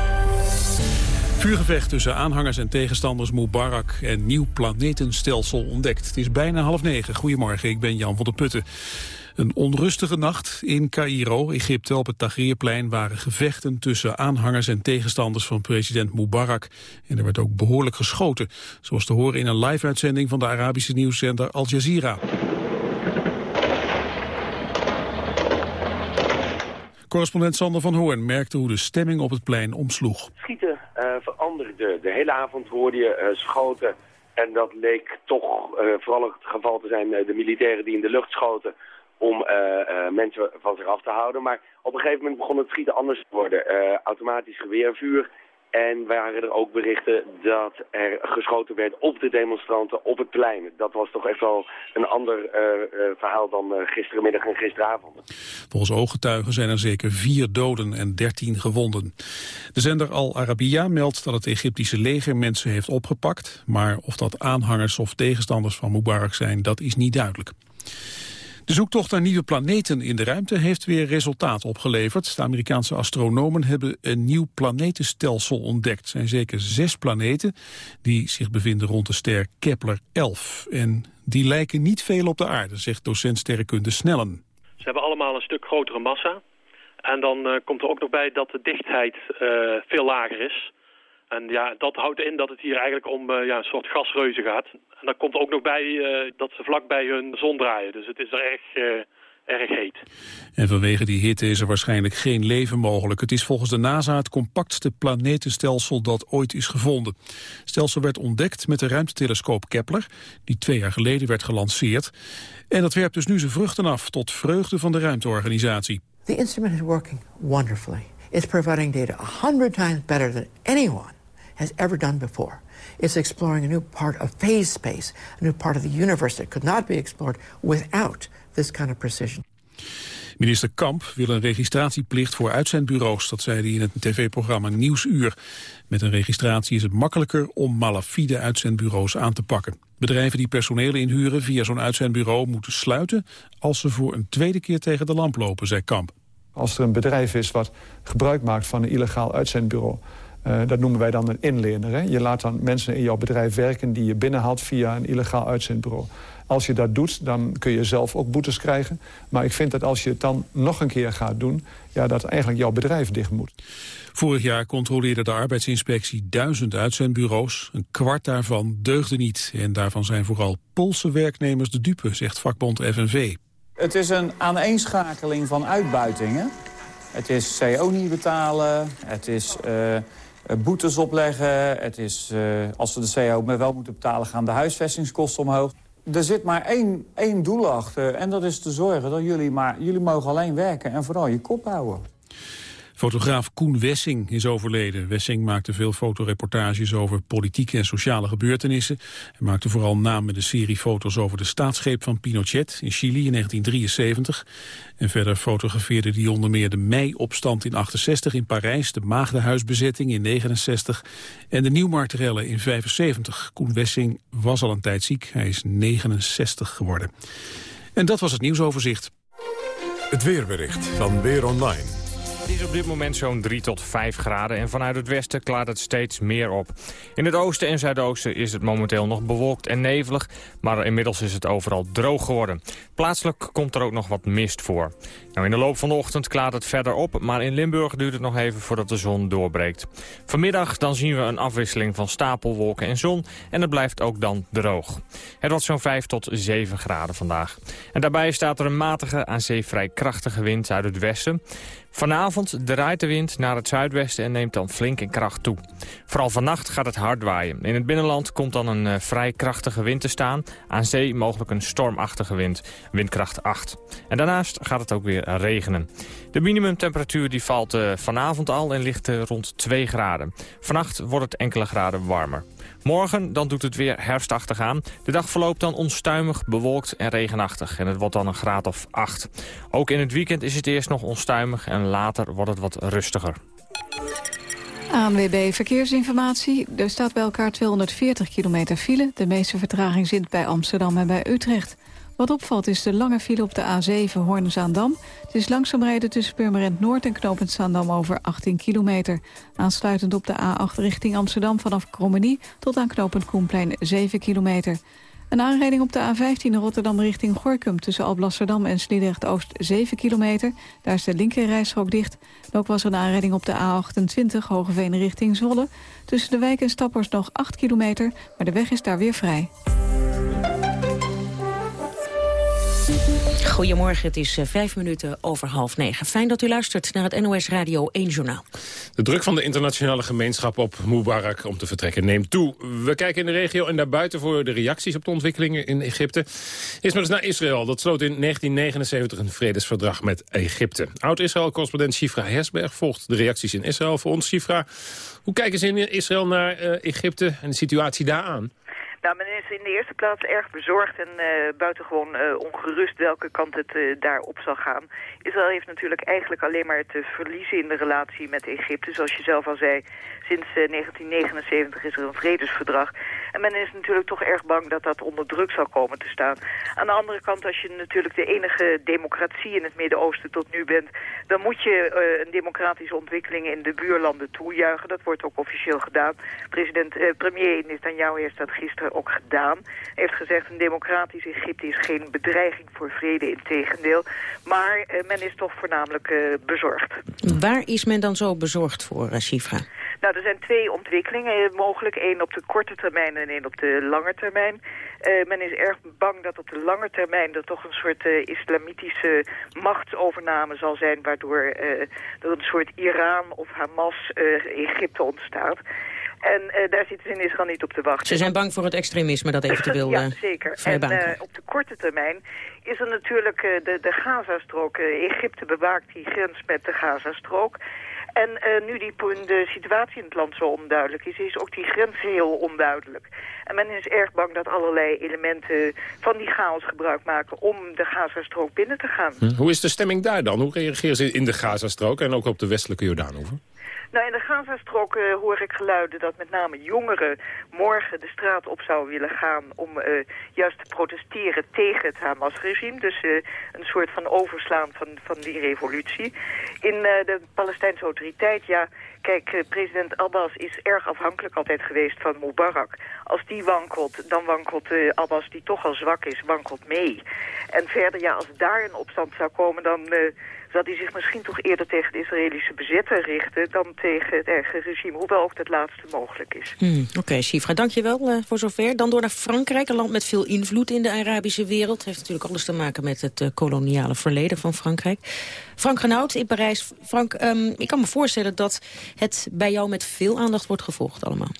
Vuurgevecht tussen aanhangers en tegenstanders Mubarak en nieuw planetenstelsel ontdekt. Het is bijna half negen. Goedemorgen, ik ben Jan van der Putten. Een onrustige nacht in Cairo, Egypte. Op het Tahrirplein waren gevechten tussen aanhangers en tegenstanders van president Mubarak. En er werd ook behoorlijk geschoten. Zoals te horen in een live-uitzending van de Arabische nieuwszender Al Jazeera. Correspondent Sander van Hoorn merkte hoe de stemming op het plein omsloeg. Schieten uh, veranderde. De hele avond hoorde je uh, schoten En dat leek toch uh, vooral het geval te zijn de militairen die in de lucht schoten om mensen van zich af te houden. Maar op een gegeven moment begon het schieten anders te worden. automatisch geweervuur en waren er ook berichten dat er geschoten werd op de demonstranten op het plein. Dat was toch echt wel een ander uh, verhaal dan uh, gisterenmiddag en gisteravond. Volgens ooggetuigen zijn er zeker vier doden en dertien gewonden. De zender Al Arabiya meldt dat het Egyptische leger mensen heeft opgepakt. Maar of dat aanhangers of tegenstanders van Mubarak zijn, dat is niet duidelijk. De zoektocht naar nieuwe planeten in de ruimte heeft weer resultaat opgeleverd. De Amerikaanse astronomen hebben een nieuw planetenstelsel ontdekt. Er zijn zeker zes planeten die zich bevinden rond de ster Kepler-11. En die lijken niet veel op de aarde, zegt docent sterrenkunde Snellen. Ze hebben allemaal een stuk grotere massa. En dan uh, komt er ook nog bij dat de dichtheid uh, veel lager is. En ja, dat houdt in dat het hier eigenlijk om uh, ja, een soort gasreuzen gaat. En daar komt ook nog bij uh, dat ze vlak bij hun zon draaien. Dus het is er erg, uh, erg heet. En vanwege die hitte is er waarschijnlijk geen leven mogelijk. Het is volgens de NASA het compactste planetenstelsel dat ooit is gevonden. Het stelsel werd ontdekt met de ruimtetelescoop Kepler, die twee jaar geleden werd gelanceerd. En dat werpt dus nu zijn vruchten af, tot vreugde van de ruimteorganisatie. The instrument is working wonderfully. It's providing data a hundred times better than anyone has ever done before. It's exploring a new part of phase space, a new part of the universe that could not be explored without this kind of precision. Minister Kamp wil een registratieplicht voor uitzendbureaus. Dat zei hij in het tv-programma Nieuwsuur. Met een registratie is het makkelijker om malafide uitzendbureaus aan te pakken. Bedrijven die personeel inhuren via zo'n uitzendbureau moeten sluiten... als ze voor een tweede keer tegen de lamp lopen, zei Kamp. Als er een bedrijf is wat gebruik maakt van een illegaal uitzendbureau... Uh, dat noemen wij dan een inlener. Hè? Je laat dan mensen in jouw bedrijf werken die je binnenhaalt via een illegaal uitzendbureau. Als je dat doet, dan kun je zelf ook boetes krijgen. Maar ik vind dat als je het dan nog een keer gaat doen... Ja, dat eigenlijk jouw bedrijf dicht moet. Vorig jaar controleerde de arbeidsinspectie duizend uitzendbureaus. Een kwart daarvan deugde niet. En daarvan zijn vooral Poolse werknemers de dupe, zegt vakbond FNV. Het is een aaneenschakeling van uitbuitingen. Het is CO niet betalen, het is... Uh eh, boetes opleggen. Het is, uh, als we de CO wel moeten betalen, gaan de huisvestingskosten omhoog. Er zit maar één, één doel achter en dat is te zorgen dat jullie maar... jullie mogen alleen werken en vooral je kop houden. Fotograaf Koen Wessing is overleden. Wessing maakte veel fotoreportages over politieke en sociale gebeurtenissen. Hij maakte vooral naam met de serie foto's over de staatsgreep van Pinochet in Chili in 1973. En verder fotografeerde hij onder meer de mei-opstand in 68 in Parijs, de Maagdenhuisbezetting in 69 en de Nieuwmarktrellen in 75. Koen Wessing was al een tijd ziek. Hij is 69 geworden. En dat was het nieuwsoverzicht. Het weerbericht van Weer Online. Het is op dit moment zo'n 3 tot 5 graden en vanuit het westen klaart het steeds meer op. In het oosten en zuidoosten is het momenteel nog bewolkt en nevelig, maar inmiddels is het overal droog geworden. Plaatselijk komt er ook nog wat mist voor. Nou, in de loop van de ochtend klaart het verder op, maar in Limburg duurt het nog even voordat de zon doorbreekt. Vanmiddag dan zien we een afwisseling van stapelwolken en zon en het blijft ook dan droog. Het wordt zo'n 5 tot 7 graden vandaag. En daarbij staat er een matige, aan zee vrij krachtige wind uit het westen. Vanavond draait de wind naar het zuidwesten en neemt dan flink in kracht toe. Vooral vannacht gaat het hard waaien. In het binnenland komt dan een uh, vrij krachtige wind te staan. Aan zee mogelijk een stormachtige wind, windkracht 8. En daarnaast gaat het ook weer regenen. De minimumtemperatuur die valt uh, vanavond al en ligt uh, rond 2 graden. Vannacht wordt het enkele graden warmer. Morgen dan doet het weer herfstachtig aan. De dag verloopt dan onstuimig, bewolkt en regenachtig. En het wordt dan een graad of 8. Ook in het weekend is het eerst nog onstuimig en later wordt het wat rustiger. ANWB Verkeersinformatie. Er staat bij elkaar 240 kilometer file. De meeste vertraging zit bij Amsterdam en bij Utrecht. Wat opvalt is de lange file op de A7 Hoorn-Zaandam. Het is langzaam rijden tussen Purmerend Noord en Knopend Zaandam over 18 kilometer. Aansluitend op de A8 richting Amsterdam vanaf Krommenie tot aan Knopend Koenplein 7 kilometer. Een aanrijding op de A15 Rotterdam richting Gorkum... tussen Alblasserdam en Sliedrecht-Oost 7 kilometer. Daar is de linkerrijstrook dicht. Ook was er een aanrijding op de A28 Hogeveen richting Zwolle. Tussen de wijk en Stappers nog 8 kilometer, maar de weg is daar weer vrij. Goedemorgen, het is eh, vijf minuten over half negen. Fijn dat u luistert naar het NOS Radio 1 Journaal. De druk van de internationale gemeenschap op Mubarak om te vertrekken neemt toe. We kijken in de regio en daarbuiten voor de reacties op de ontwikkelingen in Egypte. Eerst maar eens naar Israël. Dat sloot in 1979 een vredesverdrag met Egypte. Oud-Israël-correspondent Shifra Hersberg volgt de reacties in Israël voor ons. Shifra, hoe kijken ze in Israël naar uh, Egypte en de situatie daar aan? Nou, men is in de eerste plaats erg bezorgd en uh, buitengewoon uh, ongerust welke kant het uh, daarop zal gaan. Israël heeft natuurlijk eigenlijk alleen maar te verliezen in de relatie met Egypte. Zoals je zelf al zei, sinds 1979 is er een vredesverdrag. En men is natuurlijk toch erg bang dat dat onder druk zal komen te staan. Aan de andere kant, als je natuurlijk de enige democratie in het Midden-Oosten tot nu bent... dan moet je een democratische ontwikkeling in de buurlanden toejuichen. Dat wordt ook officieel gedaan. President, premier Netanyahu heeft dat gisteren ook gedaan. Hij heeft gezegd een democratisch Egypte is geen bedreiging voor vrede, in tegendeel. Maar uh, men is toch voornamelijk uh, bezorgd. Waar is men dan zo bezorgd voor, Shifra? Nou, er zijn twee ontwikkelingen mogelijk. één op de korte termijn en één op de lange termijn. Uh, men is erg bang dat op de lange termijn er toch een soort uh, islamitische machtsovername zal zijn... waardoor uh, er een soort Iran of Hamas Egypte ontstaat. En uh, daar zitten ze in Israël niet op te wachten. Ze zijn bang voor het extremisme dat eventueel Ja, zeker. En uh, op de korte termijn is er natuurlijk uh, de, de Gazastrook. Egypte bewaakt die grens met de Gazastrook. En nu die, de situatie in het land zo onduidelijk is, is ook die grens heel onduidelijk. En men is erg bang dat allerlei elementen van die chaos gebruik maken om de Gazastrook binnen te gaan. Hm. Hoe is de stemming daar dan? Hoe reageren ze in de Gazastrook en ook op de westelijke Jordaanhoever? Nou, in de Gazastrook uh, hoor ik geluiden dat met name jongeren morgen de straat op zouden willen gaan om uh, juist te protesteren tegen het Hamas-regime. Dus uh, een soort van overslaan van, van die revolutie. In de Palestijnse autoriteit, ja, kijk, president Abbas is erg afhankelijk altijd geweest van Mubarak. Als die wankelt, dan wankelt Abbas, die toch al zwak is, wankelt mee. En verder, ja, als daar een opstand zou komen, dan zal hij zich misschien toch eerder tegen de Israëlische bezetter richten dan tegen het eigen regime, hoewel ook dat laatste mogelijk is. Hmm, Oké, okay, Sifra, dankjewel uh, voor zover. Dan door naar Frankrijk, een land met veel invloed in de Arabische wereld. Heeft natuurlijk alles te maken met het uh, koloniale verleden van Frankrijk. Frank Renaud in Parijs. Frank, um, ik kan me voorstellen dat het bij jou met veel aandacht wordt gevolgd allemaal.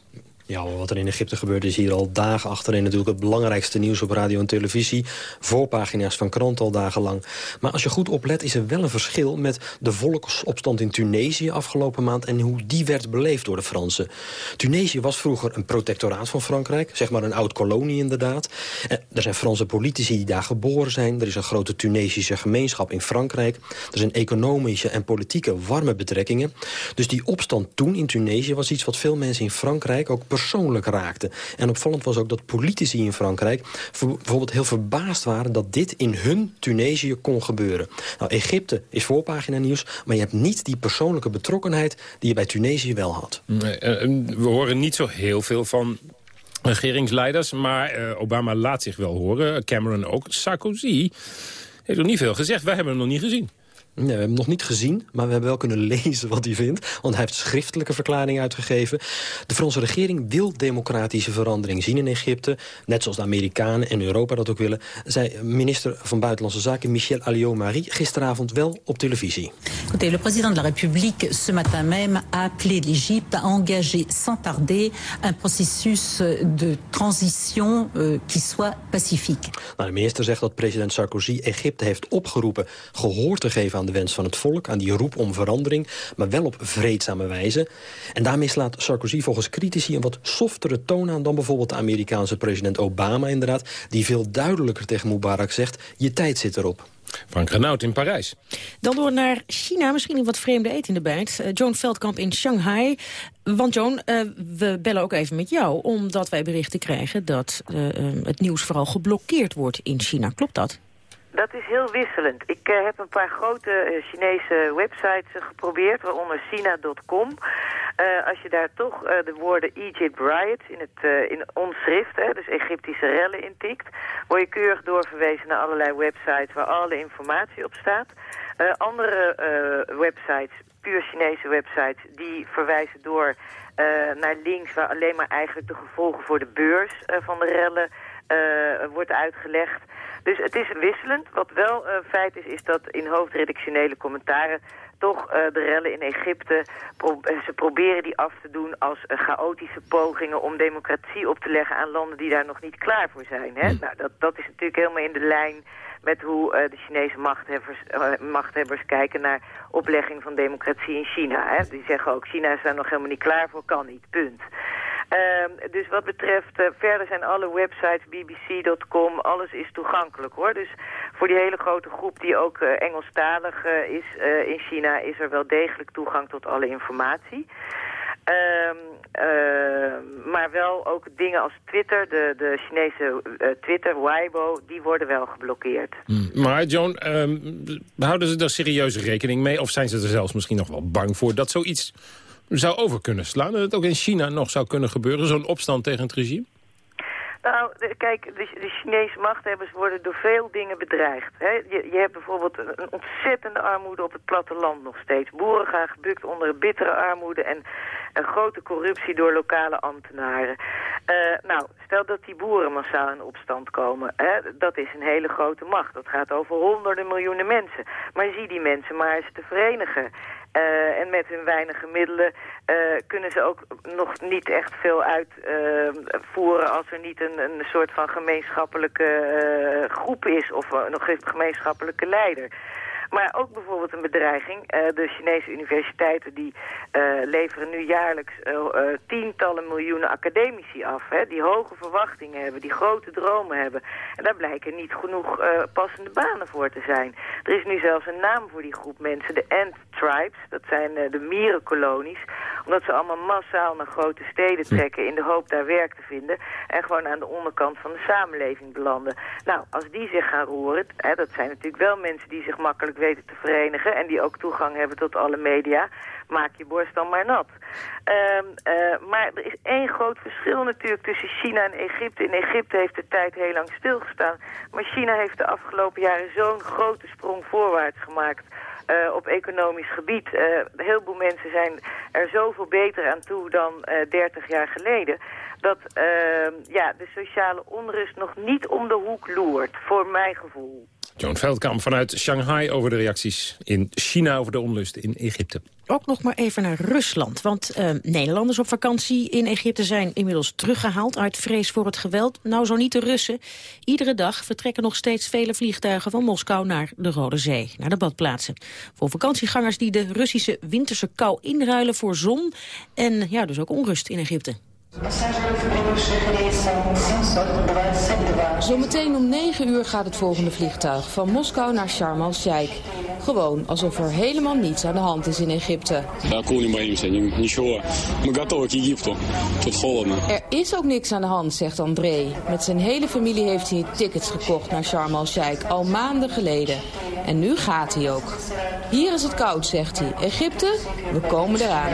Ja, wat er in Egypte gebeurt is hier al dagen achterin natuurlijk het belangrijkste nieuws op radio en televisie. Voorpagina's van kranten al dagenlang. Maar als je goed oplet is er wel een verschil met de volksopstand in Tunesië afgelopen maand en hoe die werd beleefd door de Fransen. Tunesië was vroeger een protectoraat van Frankrijk, zeg maar een oud-kolonie inderdaad. Er zijn Franse politici die daar geboren zijn. Er is een grote Tunesische gemeenschap in Frankrijk. Er zijn economische en politieke warme betrekkingen. Dus die opstand toen in Tunesië was iets wat veel mensen in Frankrijk ook persoonlijk raakte. En opvallend was ook dat politici in Frankrijk bijvoorbeeld heel verbaasd waren dat dit in hun Tunesië kon gebeuren. Nou, Egypte is voorpagina nieuws, maar je hebt niet die persoonlijke betrokkenheid die je bij Tunesië wel had. Nee, we horen niet zo heel veel van regeringsleiders, maar uh, Obama laat zich wel horen. Cameron ook. Sarkozy heeft nog niet veel gezegd. Wij hebben hem nog niet gezien. Nee, we hebben hem nog niet gezien, maar we hebben wel kunnen lezen wat hij vindt. Want hij heeft schriftelijke verklaringen uitgegeven. De Franse regering wil democratische verandering zien in Egypte. Net zoals de Amerikanen en Europa dat ook willen. Zei minister van Buitenlandse Zaken Michel Alliot-Marie gisteravond wel op televisie. Écoutez, le président de la République ce matin même a appelé l'Égypte à engager sans tarder un processus de transition euh, qui soit pacifique. Nou, de minister zegt dat president Sarkozy Egypte heeft opgeroepen gehoor te geven aan de wens van het volk, aan die roep om verandering, maar wel op vreedzame wijze. En daarmee slaat Sarkozy volgens critici een wat softere toon aan dan bijvoorbeeld de Amerikaanse president Obama inderdaad, die veel duidelijker tegen Mubarak zegt, je tijd zit erop. Frank Renaud in Parijs. Dan door naar China, misschien een wat vreemde eten in de bijt. Uh, Joan Veldkamp in Shanghai. Want Joan, uh, we bellen ook even met jou... omdat wij berichten krijgen dat uh, het nieuws vooral geblokkeerd wordt in China. Klopt dat? Dat is heel wisselend. Ik uh, heb een paar grote uh, Chinese websites uh, geprobeerd, waaronder Sina.com. als je daar toch de woorden Egypt riots in het in onschrift, hè, dus Egyptische rellen intikt, word je keurig doorverwezen naar allerlei websites waar alle informatie op staat. andere websites, puur Chinese websites, die verwijzen door naar links waar alleen maar eigenlijk de gevolgen voor de beurs van de rellen wordt uitgelegd. Dus het is wisselend. Wat wel een feit is, is dat in hoofdredactionele commentaren toch uh, de rellen in Egypte, pro ze proberen die af te doen als uh, chaotische pogingen om democratie op te leggen aan landen die daar nog niet klaar voor zijn. Hè? Nou, dat, dat is natuurlijk helemaal in de lijn met hoe uh, de Chinese machthebbers, machthebbers kijken naar oplegging van democratie in China. Hè? Die zeggen ook, China is daar nog helemaal niet klaar voor, kan niet, punt. Uh, dus wat betreft, uh, verder zijn alle websites, bbc.com, alles is toegankelijk hoor. Dus voor die hele grote groep die ook uh, Engelstalig is in China is er wel degelijk toegang tot alle informatie. Um, maar wel ook dingen als Twitter, de, de Chinese Twitter, Weibo, die worden wel geblokkeerd. Hmm. Maar Joan, um, houden ze daar serieuze rekening mee? Of zijn ze er zelfs misschien nog wel bang voor dat zoiets zou over kunnen slaan? Dat het ook in China nog zou kunnen gebeuren, zo'n opstand tegen het regime? Nou, kijk, de, de, Chinese machthebbers worden door veel dingen bedreigd. Hè? Je, je, hebt bijvoorbeeld een ontzettende armoede op het platteland nog steeds. Boeren gaan gebukt onder een bittere armoede en een grote corruptie door lokale ambtenaren. Uh, nou, stel dat die boeren massaal in opstand komen. Hè? Dat is een hele grote macht. Dat gaat over honderden miljoenen mensen. Maar zie die mensen maar eens te verenigen. Uh, en met hun weinige middelen uh, kunnen ze ook nog niet echt veel uitvoeren uh, als er niet een, een soort van gemeenschappelijke groep is of een gemeenschappelijke leider. Maar ook bijvoorbeeld een bedreiging. Uh, de Chinese universiteiten die uh, leveren nu jaarlijks uh, tientallen miljoenen academici af. Hè, die hoge verwachtingen hebben, die grote dromen hebben. En daar blijken niet genoeg passende banen voor te zijn. Er is nu zelfs een naam voor die groep mensen, de Ant Tribes. Dat zijn de mierenkolonies. Omdat ze allemaal massaal naar grote steden trekken in de hoop daar werk te vinden. En gewoon aan de onderkant van de samenleving belanden. Nou, als die zich gaan roeren, hè, dat zijn natuurlijk wel mensen die zich makkelijk weten te verenigen... en die ook toegang hebben tot alle media, maak je borst dan maar nat. Um, uh, maar er is één groot verschil natuurlijk tussen China en Egypte. In Egypte heeft de tijd heel lang stilgestaan. Maar China heeft de afgelopen jaren zo'n grote sprong voorwaarts gemaakt... Uh, op economisch gebied. Uh, een heleboel mensen zijn er zoveel beter aan toe dan uh, 30 jaar geleden. Dat ehm, ja, de sociale onrust nog niet om de hoek loert, voor mijn gevoel. Joan Veldkamp vanuit Shanghai over de reacties in China over de onlust in Egypte. Ook nog maar even naar Rusland. Want uh, Nederlanders op vakantie in Egypte zijn inmiddels teruggehaald... uit vrees voor het geweld. Nou, zo niet de Russen. Iedere dag vertrekken nog steeds vele vliegtuigen van Moskou naar de Rode Zee. Naar de badplaatsen. Voor vakantiegangers die de Russische winterse kou inruilen voor zon... en ja, dus ook onrust in Egypte. Zometeen om 9 uur gaat het volgende vliegtuig van Moskou naar Sharm el-Sheikh. Gewoon alsof er helemaal niets aan de hand is in Egypte. Er is ook niks aan de hand, zegt André. Met zijn hele familie heeft hij tickets gekocht naar Sharm el-Sheikh al maanden geleden. En nu gaat hij ook. Hier is het koud, zegt hij. Egypte, we komen eraan.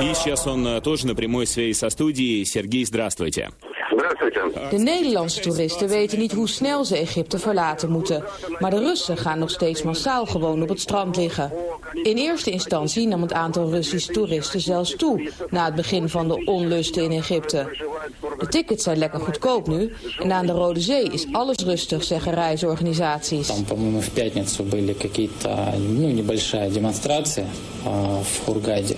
И сейчас он тоже на прямой связи со студией. Сергей, здравствуйте. De Nederlandse toeristen weten niet hoe snel ze Egypte verlaten moeten. Maar de Russen gaan nog steeds massaal gewoon op het strand liggen. In eerste instantie nam het aantal Russische toeristen zelfs toe... na het begin van de onlusten in Egypte. De tickets zijn lekker goedkoop nu. En aan de Rode Zee is alles rustig, zeggen reisorganisaties. Там, по-моему, в пятницу были какие-то, ну, небольшая демонстрация в Хургаде.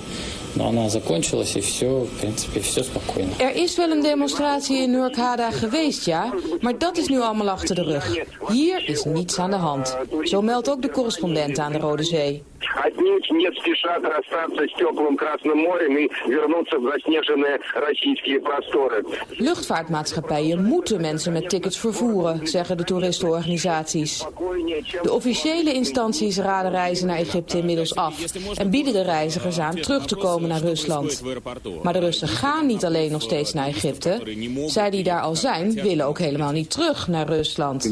Но она закончилась и все, в принципе, все спокойно. Er is wel een demonstratie in Nurkhada geweest, ja. Maar dat is nu allemaal achter de rug. Hier is niets aan de hand. Zo meldt ook de correspondent aan de Rode Zee. отнюдь не спешат расстаться с теплым Красным морем и вернуться в заснеженные российские просторы. Luchtvaartmaatschappijen moeten mensen met tickets vervoeren, zeggen de toeristenorganisaties. De officiële instanties raden reizen naar Egypte inmiddels af en bieden de reizigers aan terug te komen naar Rusland. Maar de Russen gaan niet alleen nog steeds naar Egypte. Zij die daar al zijn, willen ook helemaal niet terug naar Rusland.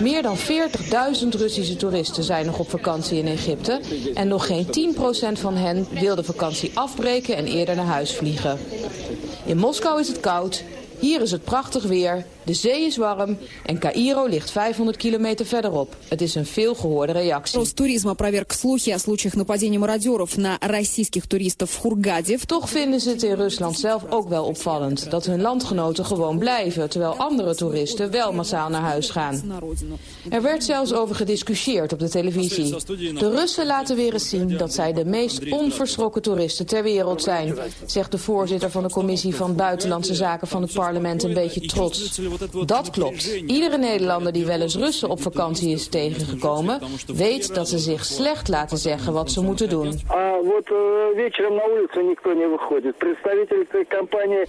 Meer dan 40.000 Russische toeristen zijn nog op vakantie in Egypte. En nog geen 10% van hen wil de vakantie afbreken en eerder naar huis vliegen. In Moskou is het koud, hier is het prachtig weer de zee is warm en Cairo ligt 500 kilometer verderop. Het is een veelgehoorde reactie. Ростуризм опроверг слухи о случаях нападений мародеров на российских туристов в Хургаде. Toch vinden ze het in Rusland zelf ook wel opvallend dat hun landgenoten gewoon blijven, terwijl andere toeristen wel massaal naar huis gaan. Er werd zelfs over gediscussieerd op de televisie. De Russen laten weer eens zien dat zij de meest onverschrokken toeristen ter wereld zijn, zegt de voorzitter van de commissie van Buitenlandse Zaken van het parlement een beetje trots. Dat klopt. Iedere Nederlander die wel eens Russen op vakantie is tegengekomen, weet dat ze zich slecht laten zeggen wat ze moeten doen.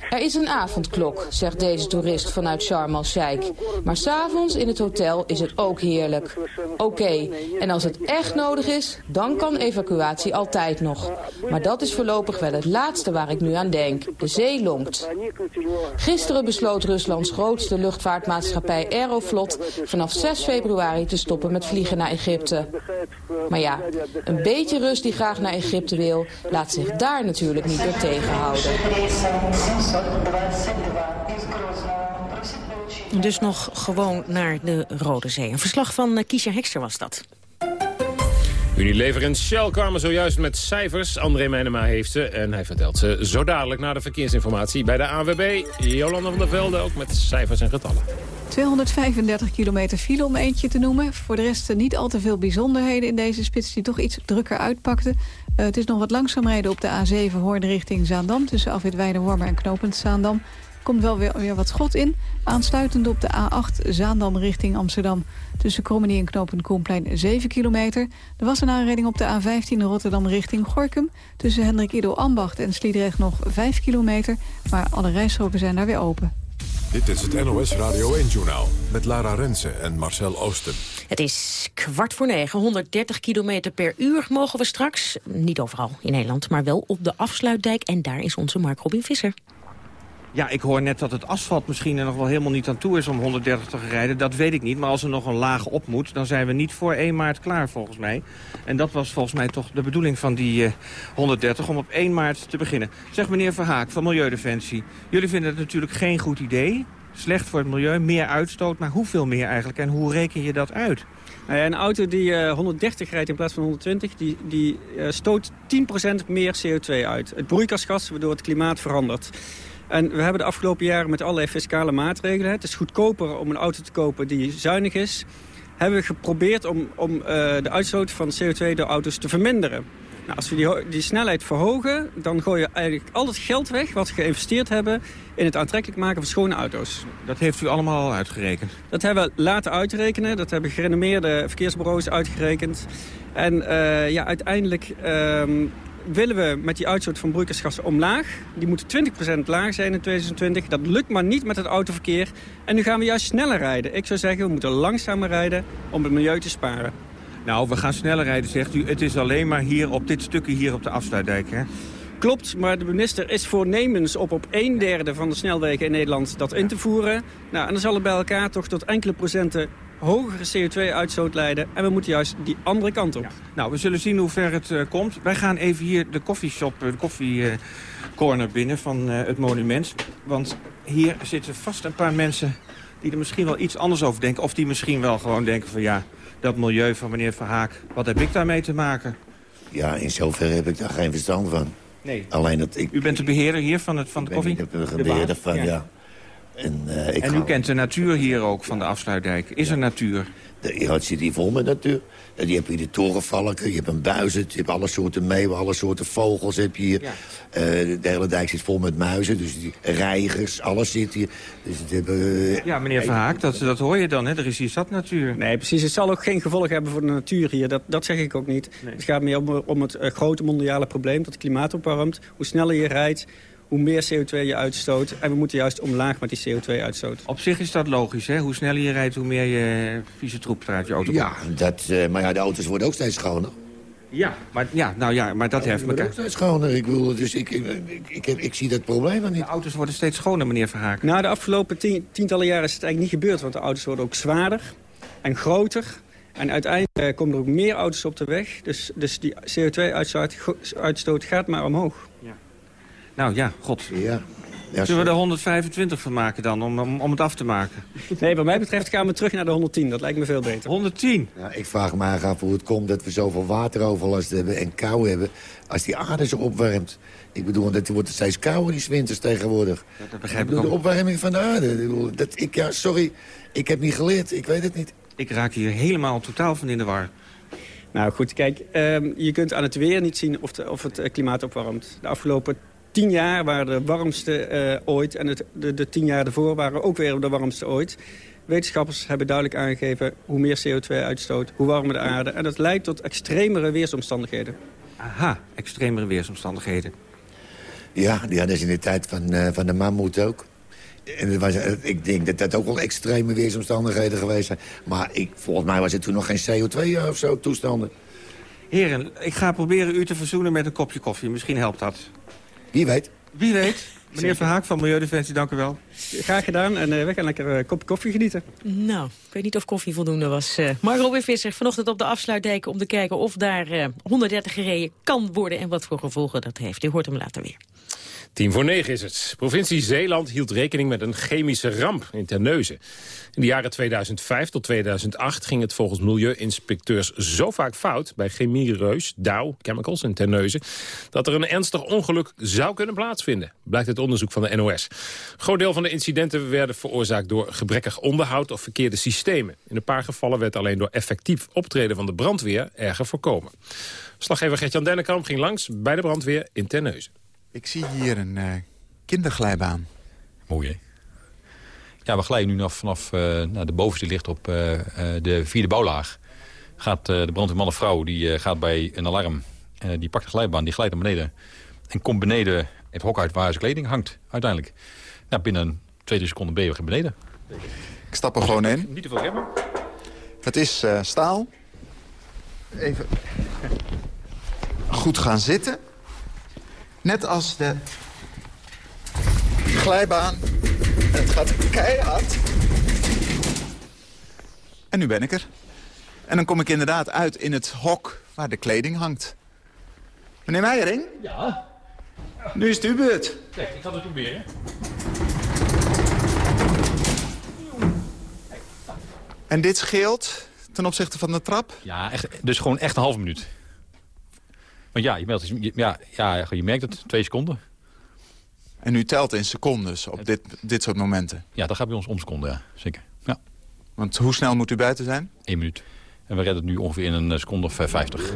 Er is een avondklok, zegt deze toerist vanuit Sharm el-Sheikh. Maar s'avonds in het hotel is het ook heerlijk. Oké, en als het echt nodig is, dan kan evacuatie altijd nog. Maar dat is voorlopig wel het laatste waar ik nu aan denk. De zee lonkt. Gisteren besloot Ruslands grootste luchtvaartmaatschappij Aeroflot... vanaf 6 februari te stoppen met vliegen naar Egypte. Maar ja, een beetje rust die graag naar Egypte wil... laat zich daar natuurlijk niet door tegenhouden. Dus nog gewoon naar de Rode Zee. Een verslag van uh, Kiesja Hekster was dat. Unilever en Shell kwamen zojuist met cijfers. André Meijnema heeft ze en hij vertelt ze zo dadelijk na de verkeersinformatie bij de AWB. Jolanda van der Velde ook met cijfers en getallen. 235 kilometer file om eentje te noemen. Voor de rest niet al te veel bijzonderheden in deze spits die toch iets drukker uitpakte. Uh, het is nog wat langzaam rijden op de A7 Hoorn richting Zaandam... tussen Afwit en Knopend Zaandam komt wel weer, weer wat schot in. Aansluitend op de A8 Zaandam richting Amsterdam. Tussen Krommenie en Knopen Koenplein 7 kilometer. Er was een aanrijding op de A15 Rotterdam richting Gorkum. Tussen Hendrik Ido Ambacht en Sliedrecht nog 5 kilometer. Maar alle rijstroken zijn daar weer open. Dit is het NOS Radio 1-journaal met Lara Rensen en Marcel Oosten. Het is kwart voor negen, 130 kilometer per uur mogen we straks. Niet overal in Nederland, maar wel op de afsluitdijk. En daar is onze Mark Robin Visser. Ja, ik hoor net dat het asfalt misschien er nog wel helemaal niet aan toe is om 130 te rijden. Dat weet ik niet, maar als er nog een laag op moet... dan zijn we niet voor 1 maart klaar volgens mij. En dat was volgens mij toch de bedoeling van die uh, 130, om op 1 maart te beginnen. Zeg meneer Verhaak van Milieudefensie, jullie vinden het natuurlijk geen goed idee. Slecht voor het milieu, meer uitstoot, maar hoeveel meer eigenlijk? En hoe reken je dat uit? Nou een auto die uh, 130 rijdt in plaats van 120... die, die uh, stoot 10% meer CO2 uit. Het broeikasgas, waardoor het klimaat verandert. En we hebben de afgelopen jaren met allerlei fiscale maatregelen... het is goedkoper om een auto te kopen die zuinig is... hebben we geprobeerd om, om uh, de uitstoot van CO2 door auto's te verminderen. Nou, als we die, die snelheid verhogen, dan gooi je eigenlijk al het geld weg... wat we geïnvesteerd hebben in het aantrekkelijk maken van schone auto's. Dat heeft u allemaal al uitgerekend? Dat hebben we laten uitrekenen. Dat hebben gerenommeerde verkeersbureaus uitgerekend. En uh, ja, uiteindelijk... Uh, willen we met die uitstoot van broeikasgassen omlaag. Die moeten 20% laag zijn in 2020. Dat lukt maar niet met het autoverkeer. En nu gaan we juist sneller rijden. Ik zou zeggen, we moeten langzamer rijden om het milieu te sparen. Nou, we gaan sneller rijden, zegt u. Het is alleen maar hier op dit stukje hier op de afsluitdijk, hè? Klopt, maar de minister is voornemens op op een derde van de snelwegen in Nederland dat in te voeren. Nou, en dan zal het bij elkaar toch tot enkele procenten hogere CO2-uitstoot leiden. En we moeten juist die andere kant op. Ja. Nou, we zullen zien hoe ver het uh, komt. Wij gaan even hier de koffieshop, de koffiecorner uh, binnen van uh, het monument. Want hier zitten vast een paar mensen die er misschien wel iets anders over denken. Of die misschien wel gewoon denken van ja, dat milieu van meneer Verhaak, wat heb ik daarmee te maken? Ja, in zoverre heb ik daar geen verstand van. Nee. Alleen dat ik... U bent de beheerder hier van, het, van de koffie? Ik ben de beheerder van, ja. ja. En, uh, ik en u ga... kent de natuur hier ook van de afsluitdijk. Is ja. er natuur? De, ja, het zit hier vol met natuur. En je hebt hier de torenvalken, je hebt een buizerd, je hebt alle soorten meeuwen, alle soorten vogels heb je hier. Ja. Uh, de hele dijk zit vol met muizen, dus die reigers, alles zit hier. Dus het hebben, uh, ja, meneer Verhaak, dat, dat hoor je dan, hè? er is hier zat natuur. Nee, precies. Het zal ook geen gevolg hebben voor de natuur hier, dat, dat zeg ik ook niet. Nee. Het gaat meer om, om het uh, grote mondiale probleem dat het klimaat opwarmt. Hoe sneller je rijdt, hoe meer CO2 je uitstoot. En we moeten juist omlaag met die CO2-uitstoot. Op zich is dat logisch, hè? Hoe sneller je rijdt, hoe meer je vieze troep eruit je auto komt. Ja, dat, uh, maar ja, de auto's worden ook steeds schoner. Ja, maar, ja, nou ja, maar dat ja, heeft elkaar. ook steeds schoner. Ik, bedoel, dus ik, ik, ik, ik, ik zie dat probleem niet. De auto's worden steeds schoner, meneer Verhaak. Na de afgelopen tien, tientallen jaren is het eigenlijk niet gebeurd. Want de auto's worden ook zwaarder en groter. En uiteindelijk uh, komen er ook meer auto's op de weg. Dus, dus die CO2-uitstoot gaat maar omhoog. Ja. Nou ja, god. Ja. Zullen we er 125 van maken dan, om, om, om het af te maken? Nee, wat mij betreft gaan we terug naar de 110. Dat lijkt me veel beter. 110? Ja, ik vraag me af hoe het komt dat we zoveel wateroverlast hebben en kou hebben... als die aarde zo opwarmt. Ik bedoel, dat wordt het steeds kouder die winters tegenwoordig. Ja, dat begrijp ik ik bedoel, ook. de opwarming van de aarde. Ik bedoel, dat, ik, ja, sorry, ik heb niet geleerd. Ik weet het niet. Ik raak hier helemaal totaal van in de war. Nou goed, kijk, ehm, je kunt aan het weer niet zien of, de, of het eh, klimaat opwarmt. De afgelopen tien jaar waren de warmste eh, ooit. En het, de, de tien jaar ervoor waren ook weer de warmste ooit. Wetenschappers hebben duidelijk aangegeven hoe meer CO2 uitstoot, hoe warmer de aarde. En dat leidt tot extremere weersomstandigheden. Aha, extremere weersomstandigheden. Ja, die hadden ze in de tijd van, eh, van de mammoet ook. En het was, eh, ik denk dat dat ook wel extreme weersomstandigheden geweest zijn. Maar ik, volgens mij was het toen nog geen CO2 of zo toestanden. Heren, ik ga proberen u te verzoenen met een kopje koffie. Misschien helpt dat. Wie weet. Wie weet. Meneer Verhaak van Milieudefensie, dank u wel. Graag gedaan en eh, we gaan lekker een kopje koffie genieten. Nou, ik weet niet of koffie voldoende was. Uh, maar Robin Visser vanochtend op de afsluitdijk om te kijken of daar uh, 130 gereden kan worden... en wat voor gevolgen dat heeft. U hoort hem later weer. Tien voor negen is het. Provincie Zeeland hield rekening met een chemische ramp in Terneuzen. In de jaren 2005 tot 2008 ging het volgens milieuinspecteurs zo vaak fout... bij chemiereus Dow Chemicals in Terneuzen... dat er een ernstig ongeluk zou kunnen plaatsvinden. Blijkt het onderzoek van de NOS. Een groot deel van de incidenten werden veroorzaakt door gebrekkig onderhoud... of verkeerde systemen. In een paar gevallen werd alleen door effectief optreden van de brandweer erger voorkomen. Slaggever Gertjan Dennekamp ging langs bij de brandweer in Terneuzen. Ik zie hier een uh, kinderglijbaan. Mooi, hè? Ja, we glijden nu nog vanaf uh, nou, de bovenste ligt op uh, de vierde bouwlaag. Gaat de brandweerman of vrouw, die gaat bij een alarm. die pakt de glijbaan, die glijdt naar beneden. En komt beneden het hok uit waar zijn kleding hangt, uiteindelijk. Nou, binnen twee, drie seconden ben je weer beneden. Ik stap er gewoon in. Niet te veel remmen. Het is staal. Even goed gaan zitten. Net als de glijbaan. Het gaat keihard. En nu ben ik er. En dan kom ik inderdaad uit in het hok waar de kleding hangt. Meneer Meijering? Ja? Nu is het uw beurt. Kijk, ik ga het proberen. En dit scheelt ten opzichte van de trap? Ja, echt, dus gewoon echt een halve minuut. Want ja, je, meldt, ja, ja, je merkt het, twee seconden. En u telt in secondes op dit, dit soort momenten? Ja, dat gaat bij ons om seconden, ja. Zeker. Ja. Want hoe snel moet u buiten zijn? Eén minuut. En we redden het nu ongeveer in een seconde of vijftig.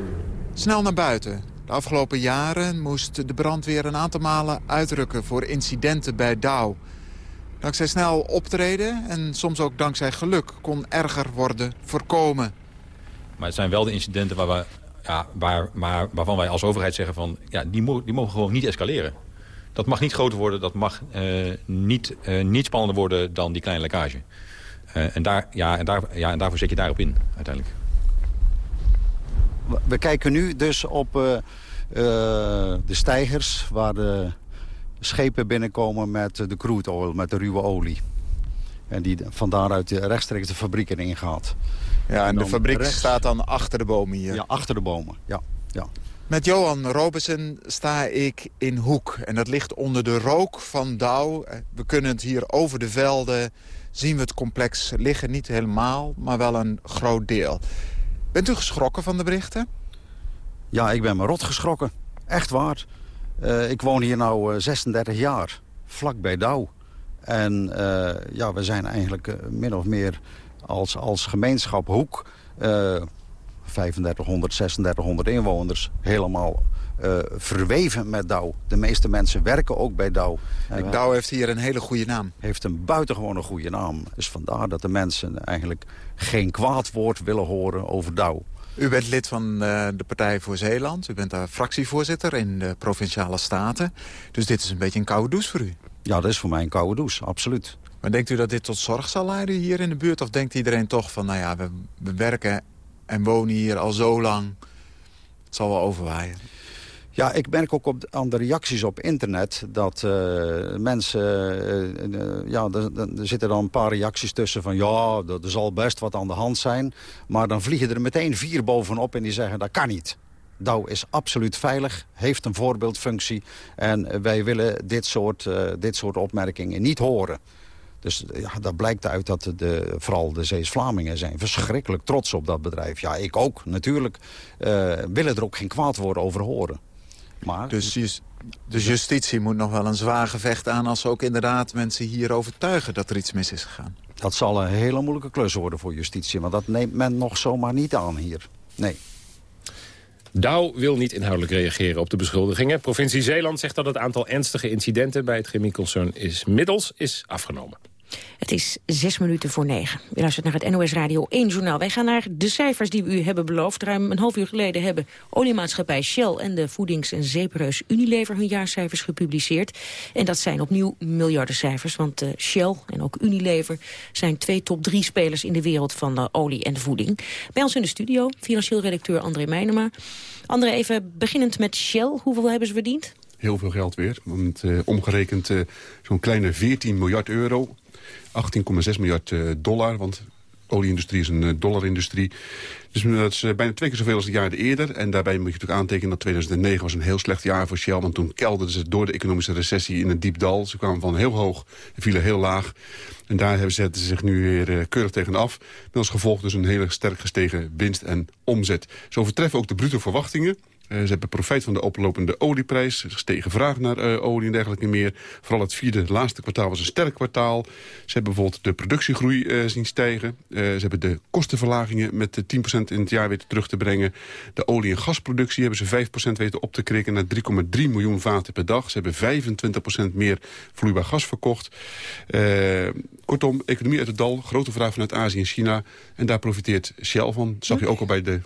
Snel naar buiten. De afgelopen jaren moest de brandweer een aantal malen uitrukken... voor incidenten bij Douw. Dankzij snel optreden en soms ook dankzij geluk... kon erger worden voorkomen. Maar het zijn wel de incidenten waar we ja, maar waarvan wij als overheid zeggen van... Ja, die, die mogen gewoon niet escaleren. Dat mag niet groter worden, dat mag uh, niet, uh, niet spannender worden dan die kleine lekkage. Uh, en, daar, ja, en, daar, ja, en daarvoor zet je daarop in, uiteindelijk. We kijken nu dus op de stijgers... waar de schepen binnenkomen met de crude oil, met de ruwe olie. En die van daaruit rechtstreeks de fabrieken ingaat. Ja, en, en de fabriek rechts... staat dan achter de bomen hier? Ja, achter de bomen, ja. ja. Met Johan Robeson sta ik in Hoek. En dat ligt onder de rook van Douw. We kunnen het hier over de velden zien we het complex liggen. Niet helemaal, maar wel een groot deel. Bent u geschrokken van de berichten? Ja, ik ben me rot geschrokken. Echt waar. Uh, ik woon hier nu uh, 36 jaar, vlak bij Douw. En uh, ja, we zijn eigenlijk min of meer als, als gemeenschap Hoek... Uh, 3500, 3600 inwoners helemaal verweven met Douw. De meeste mensen werken ook bij Douw. En Douw heeft hier een hele goede naam. Heeft een buitengewone goede naam. Dus vandaar dat de mensen eigenlijk geen kwaad woord willen horen over Douw. U bent lid van uh, de Partij voor Zeeland. U bent daar fractievoorzitter in de Provinciale Staten. Dus dit is een beetje een koude douche voor u. Ja, dat is voor mij een koude douche, absoluut. Maar denkt u dat dit tot zorg zal leiden hier in de buurt? Of denkt iedereen toch van, nou ja, we, we werken en wonen hier al zo lang. Het zal wel overwaaien. Ja, ik merk ook op, aan de reacties op internet dat uh, mensen... Uh, uh, ja, er, er, zitten dan een paar reacties tussen van... ja, er zal best wat aan de hand zijn. Maar dan vliegen er meteen vier bovenop en die zeggen dat kan niet. Douw is absoluut veilig, heeft een voorbeeldfunctie. En wij willen dit soort, dit soort opmerkingen niet horen. Dus ja, dat blijkt uit dat de, vooral de Zees Vlamingen zijn verschrikkelijk trots op dat bedrijf. Ja, ik ook natuurlijk. Uh, willen er ook geen kwaad woorden over horen. Maar, dus, dus justitie moet nog wel een zwaar gevecht aan... als ze ook inderdaad mensen hier overtuigen dat er iets mis is gegaan. Dat zal een hele moeilijke klus worden voor justitie. Want dat neemt men nog zomaar niet aan hier. Nee. Douw wil niet inhoudelijk reageren op de beschuldigingen. Provincie Zeeland zegt dat het aantal ernstige incidenten... bij het chemieconcern is middels is afgenomen. Het is zes minuten voor negen. U luistert naar het NOS Radio 1 journaal. Wij gaan naar de cijfers die we u hebben beloofd. Ruim een half uur geleden hebben oliemaatschappij Shell... en de voedings- en zeepreus Unilever hun jaarcijfers gepubliceerd. En dat zijn opnieuw miljardencijfers. Want uh, Shell en ook Unilever zijn twee top drie spelers... in de wereld van de olie en voeding. Bij ons in de studio, financieel redacteur André Meijnema. André, even beginnend met Shell. Hoeveel hebben ze verdiend? Heel veel geld weer. Want, uh, omgerekend zo'n kleine 14 miljard euro. 18,6 miljard eh, dollar, want olieindustrie is een eh, dollarindustrie. Dus eh, dat is bijna twee keer zoveel als het jaar eerder. En daarbij moet je natuurlijk aantekenen dat 2009 was een heel slecht jaar voor Shell. Want toen kelderden ze door de economische recessie in een diep dal. Ze kwamen van heel hoog en vielen heel laag. En daar zetten ze zich nu weer keurig tegenaf. Met als gevolg dus een hele sterk gestegen winst en omzet. Zo overtreffen ook de bruto verwachtingen. Uh, ze hebben profijt van de oplopende olieprijs. Gestegen vraag naar uh, olie en dergelijke meer. Vooral het vierde, laatste kwartaal was een sterk kwartaal. Ze hebben bijvoorbeeld de productiegroei uh, zien stijgen. ze hebben de kostenverlagingen met 10% in het jaar weten terug te brengen. De olie- en gasproductie hebben ze 5% weten op te krikken naar 3,3 miljoen vaten per dag. Ze hebben 25% meer vloeibaar gas verkocht. kortom, economie uit het dal, grote vraag vanuit Azië en China. En daar profiteert Shell van. Dat zag je ook al bij de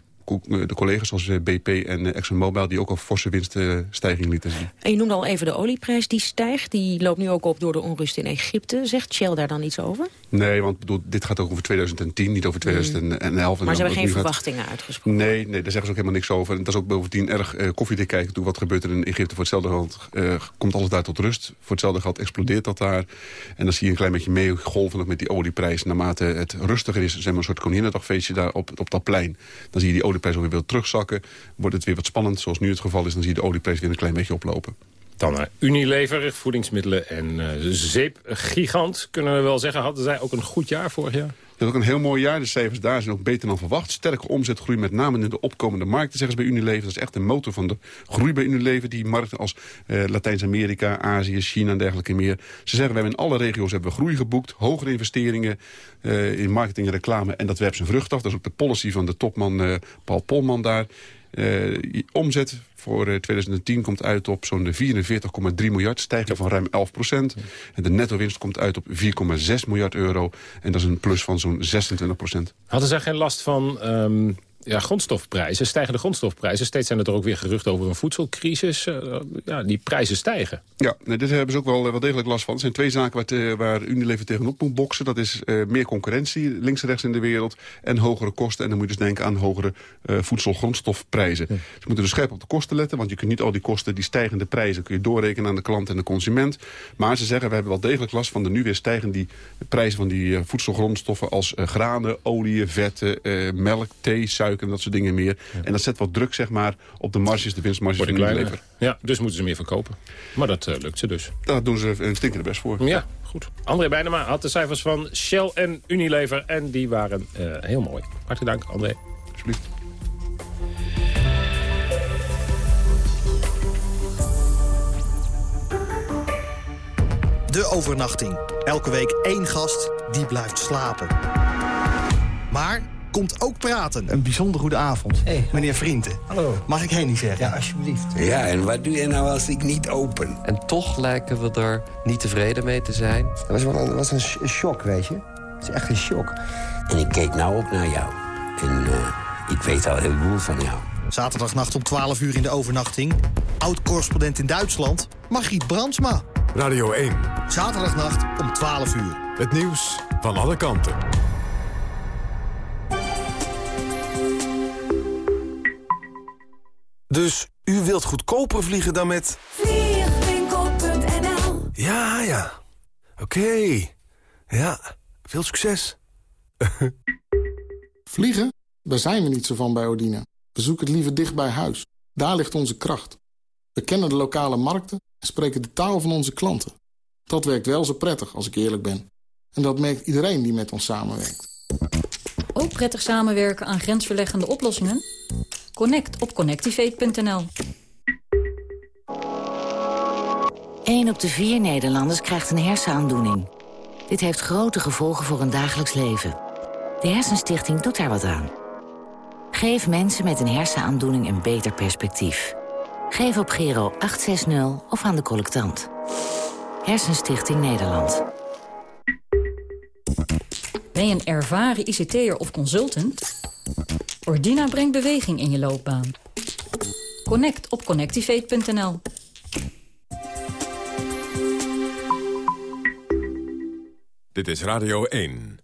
de collega's zoals eh, BP en eh, ExxonMobil... die ook al forse winststijging lieten zien. En je noemde al even de olieprijs die stijgt. Die loopt nu ook op door de onrust in Egypte. Zegt Shell daar dan iets over? Nee, want bedoel, dit gaat ook over 2010, niet over 2011. Maar ze hebben geen verwachtingen uitgesproken? Nee, nee, daar zeggen ze ook helemaal niks over. En dat is ook bovendien erg uh, koffiedik kijken. Toe wat gebeurt er in Egypte voor hetzelfde geld? Uh, komt alles daar tot rust. Voor hetzelfde geld explodeert dat daar. En dan zie je een klein beetje meegolven met die olieprijs. Naarmate het rustiger is, zeg maar een soort koninginnedagfeestje daar op, op dat plein. Dan zie je die olieprijs weer wil terugzakken. Wordt het weer wat spannend, zoals nu het geval is. Dan zie je de olieprijs weer een klein beetje oplopen. Dan naar Unilever, voedingsmiddelen en uh, zeepgigant. Kunnen we wel zeggen, hadden zij ook een goed jaar vorig jaar? Is ook een heel mooi jaar. De cijfers daar zijn ook beter dan verwacht. Sterke omzetgroei met name in de opkomende markten, zeggen ze bij Unilever. Dat is echt de motor van de groei bij Unilever. Die markten als uh, Latijns-Amerika, Azië, China en dergelijke meer. Ze zeggen, we hebben in alle regio's hebben we groei geboekt. Hogere investeringen uh, in marketing en reclame. En dat werpt zijn vrucht af. Dat is ook de policy van de topman uh, Paul Polman daar. Uh, omzet voor 2010 komt uit op zo'n 44,3 miljard, stijging van ruim 11 procent. En de netto-winst komt uit op 4,6 miljard euro. En dat is een plus van zo'n 26 procent. Hadden zij geen last van um, ja, grondstofprijzen, stijgende grondstofprijzen. Steeds zijn er ook weer geruchten over een voedselcrisis. Uh, ja, die prijzen stijgen. Ja, nee, dit hebben ze ook wel, wel degelijk last van. Er zijn twee zaken waar, waar Unilever tegenop moet boksen. Dat is uh, meer concurrentie, links en rechts in de wereld. En hogere kosten. En dan moet je dus denken aan hogere uh, voedsel-grondstofprijzen. Ja. Ze moeten dus scherp op de kosten letten. Want je kunt niet al die kosten, die stijgende prijzen... kun je doorrekenen aan de klant en de consument. Maar ze zeggen, we hebben wel degelijk last van de nu weer stijgende die prijzen... van die voedselgrondstoffen als granen, olie, vetten, melk, thee, suiker en dat soort dingen meer. Ja. En dat zet wat druk zeg maar, op de marges, de winstmarges van Unilever. Ja, dus moeten ze meer verkopen. Maar dat uh, lukt ze dus. Daar doen ze een stinkende best voor. Ja, goed. André Bijnema had de cijfers van Shell en Unilever. En die waren uh, heel mooi. Hartelijk dank, André. Alsjeblieft. De overnachting. Elke week één gast die blijft slapen. Maar komt ook praten. Een bijzonder goede avond. Hey, Meneer Vrienden. Hallo. Mag ik Henny zeggen? Ja, alsjeblieft. Ja, en wat doe je nou als ik niet open? En toch lijken we er niet tevreden mee te zijn. Dat was wel een, was een shock, weet je. Het is echt een shock. En ik keek nou op naar jou. En uh, ik weet al heel veel van jou. Zaterdagnacht om 12 uur in de overnachting. Oud-correspondent in Duitsland, Margriet Brandsma. Radio 1. Zaterdagnacht om 12 uur. Het nieuws van alle kanten. Dus u wilt goedkoper vliegen dan met... Vliegwinkel.nl Ja, ja. Oké. Okay. Ja, veel succes. Vliegen? Daar zijn we niet zo van bij Odina. We zoeken het liever dicht bij huis. Daar ligt onze kracht. We kennen de lokale markten en spreken de taal van onze klanten. Dat werkt wel zo prettig, als ik eerlijk ben. En dat merkt iedereen die met ons samenwerkt. Ook prettig samenwerken aan grensverleggende oplossingen? Connect op connectivate.nl. 1 op de vier Nederlanders krijgt een hersenaandoening. Dit heeft grote gevolgen voor hun dagelijks leven. De Hersenstichting doet daar wat aan. Geef mensen met een hersenaandoening een beter perspectief. Geef op Gero 860 of aan de collectant. Hersenstichting Nederland. Ben je een ervaren ICT'er of consultant? Ordina brengt beweging in je loopbaan. Connect op connectivate.nl. Dit is Radio 1.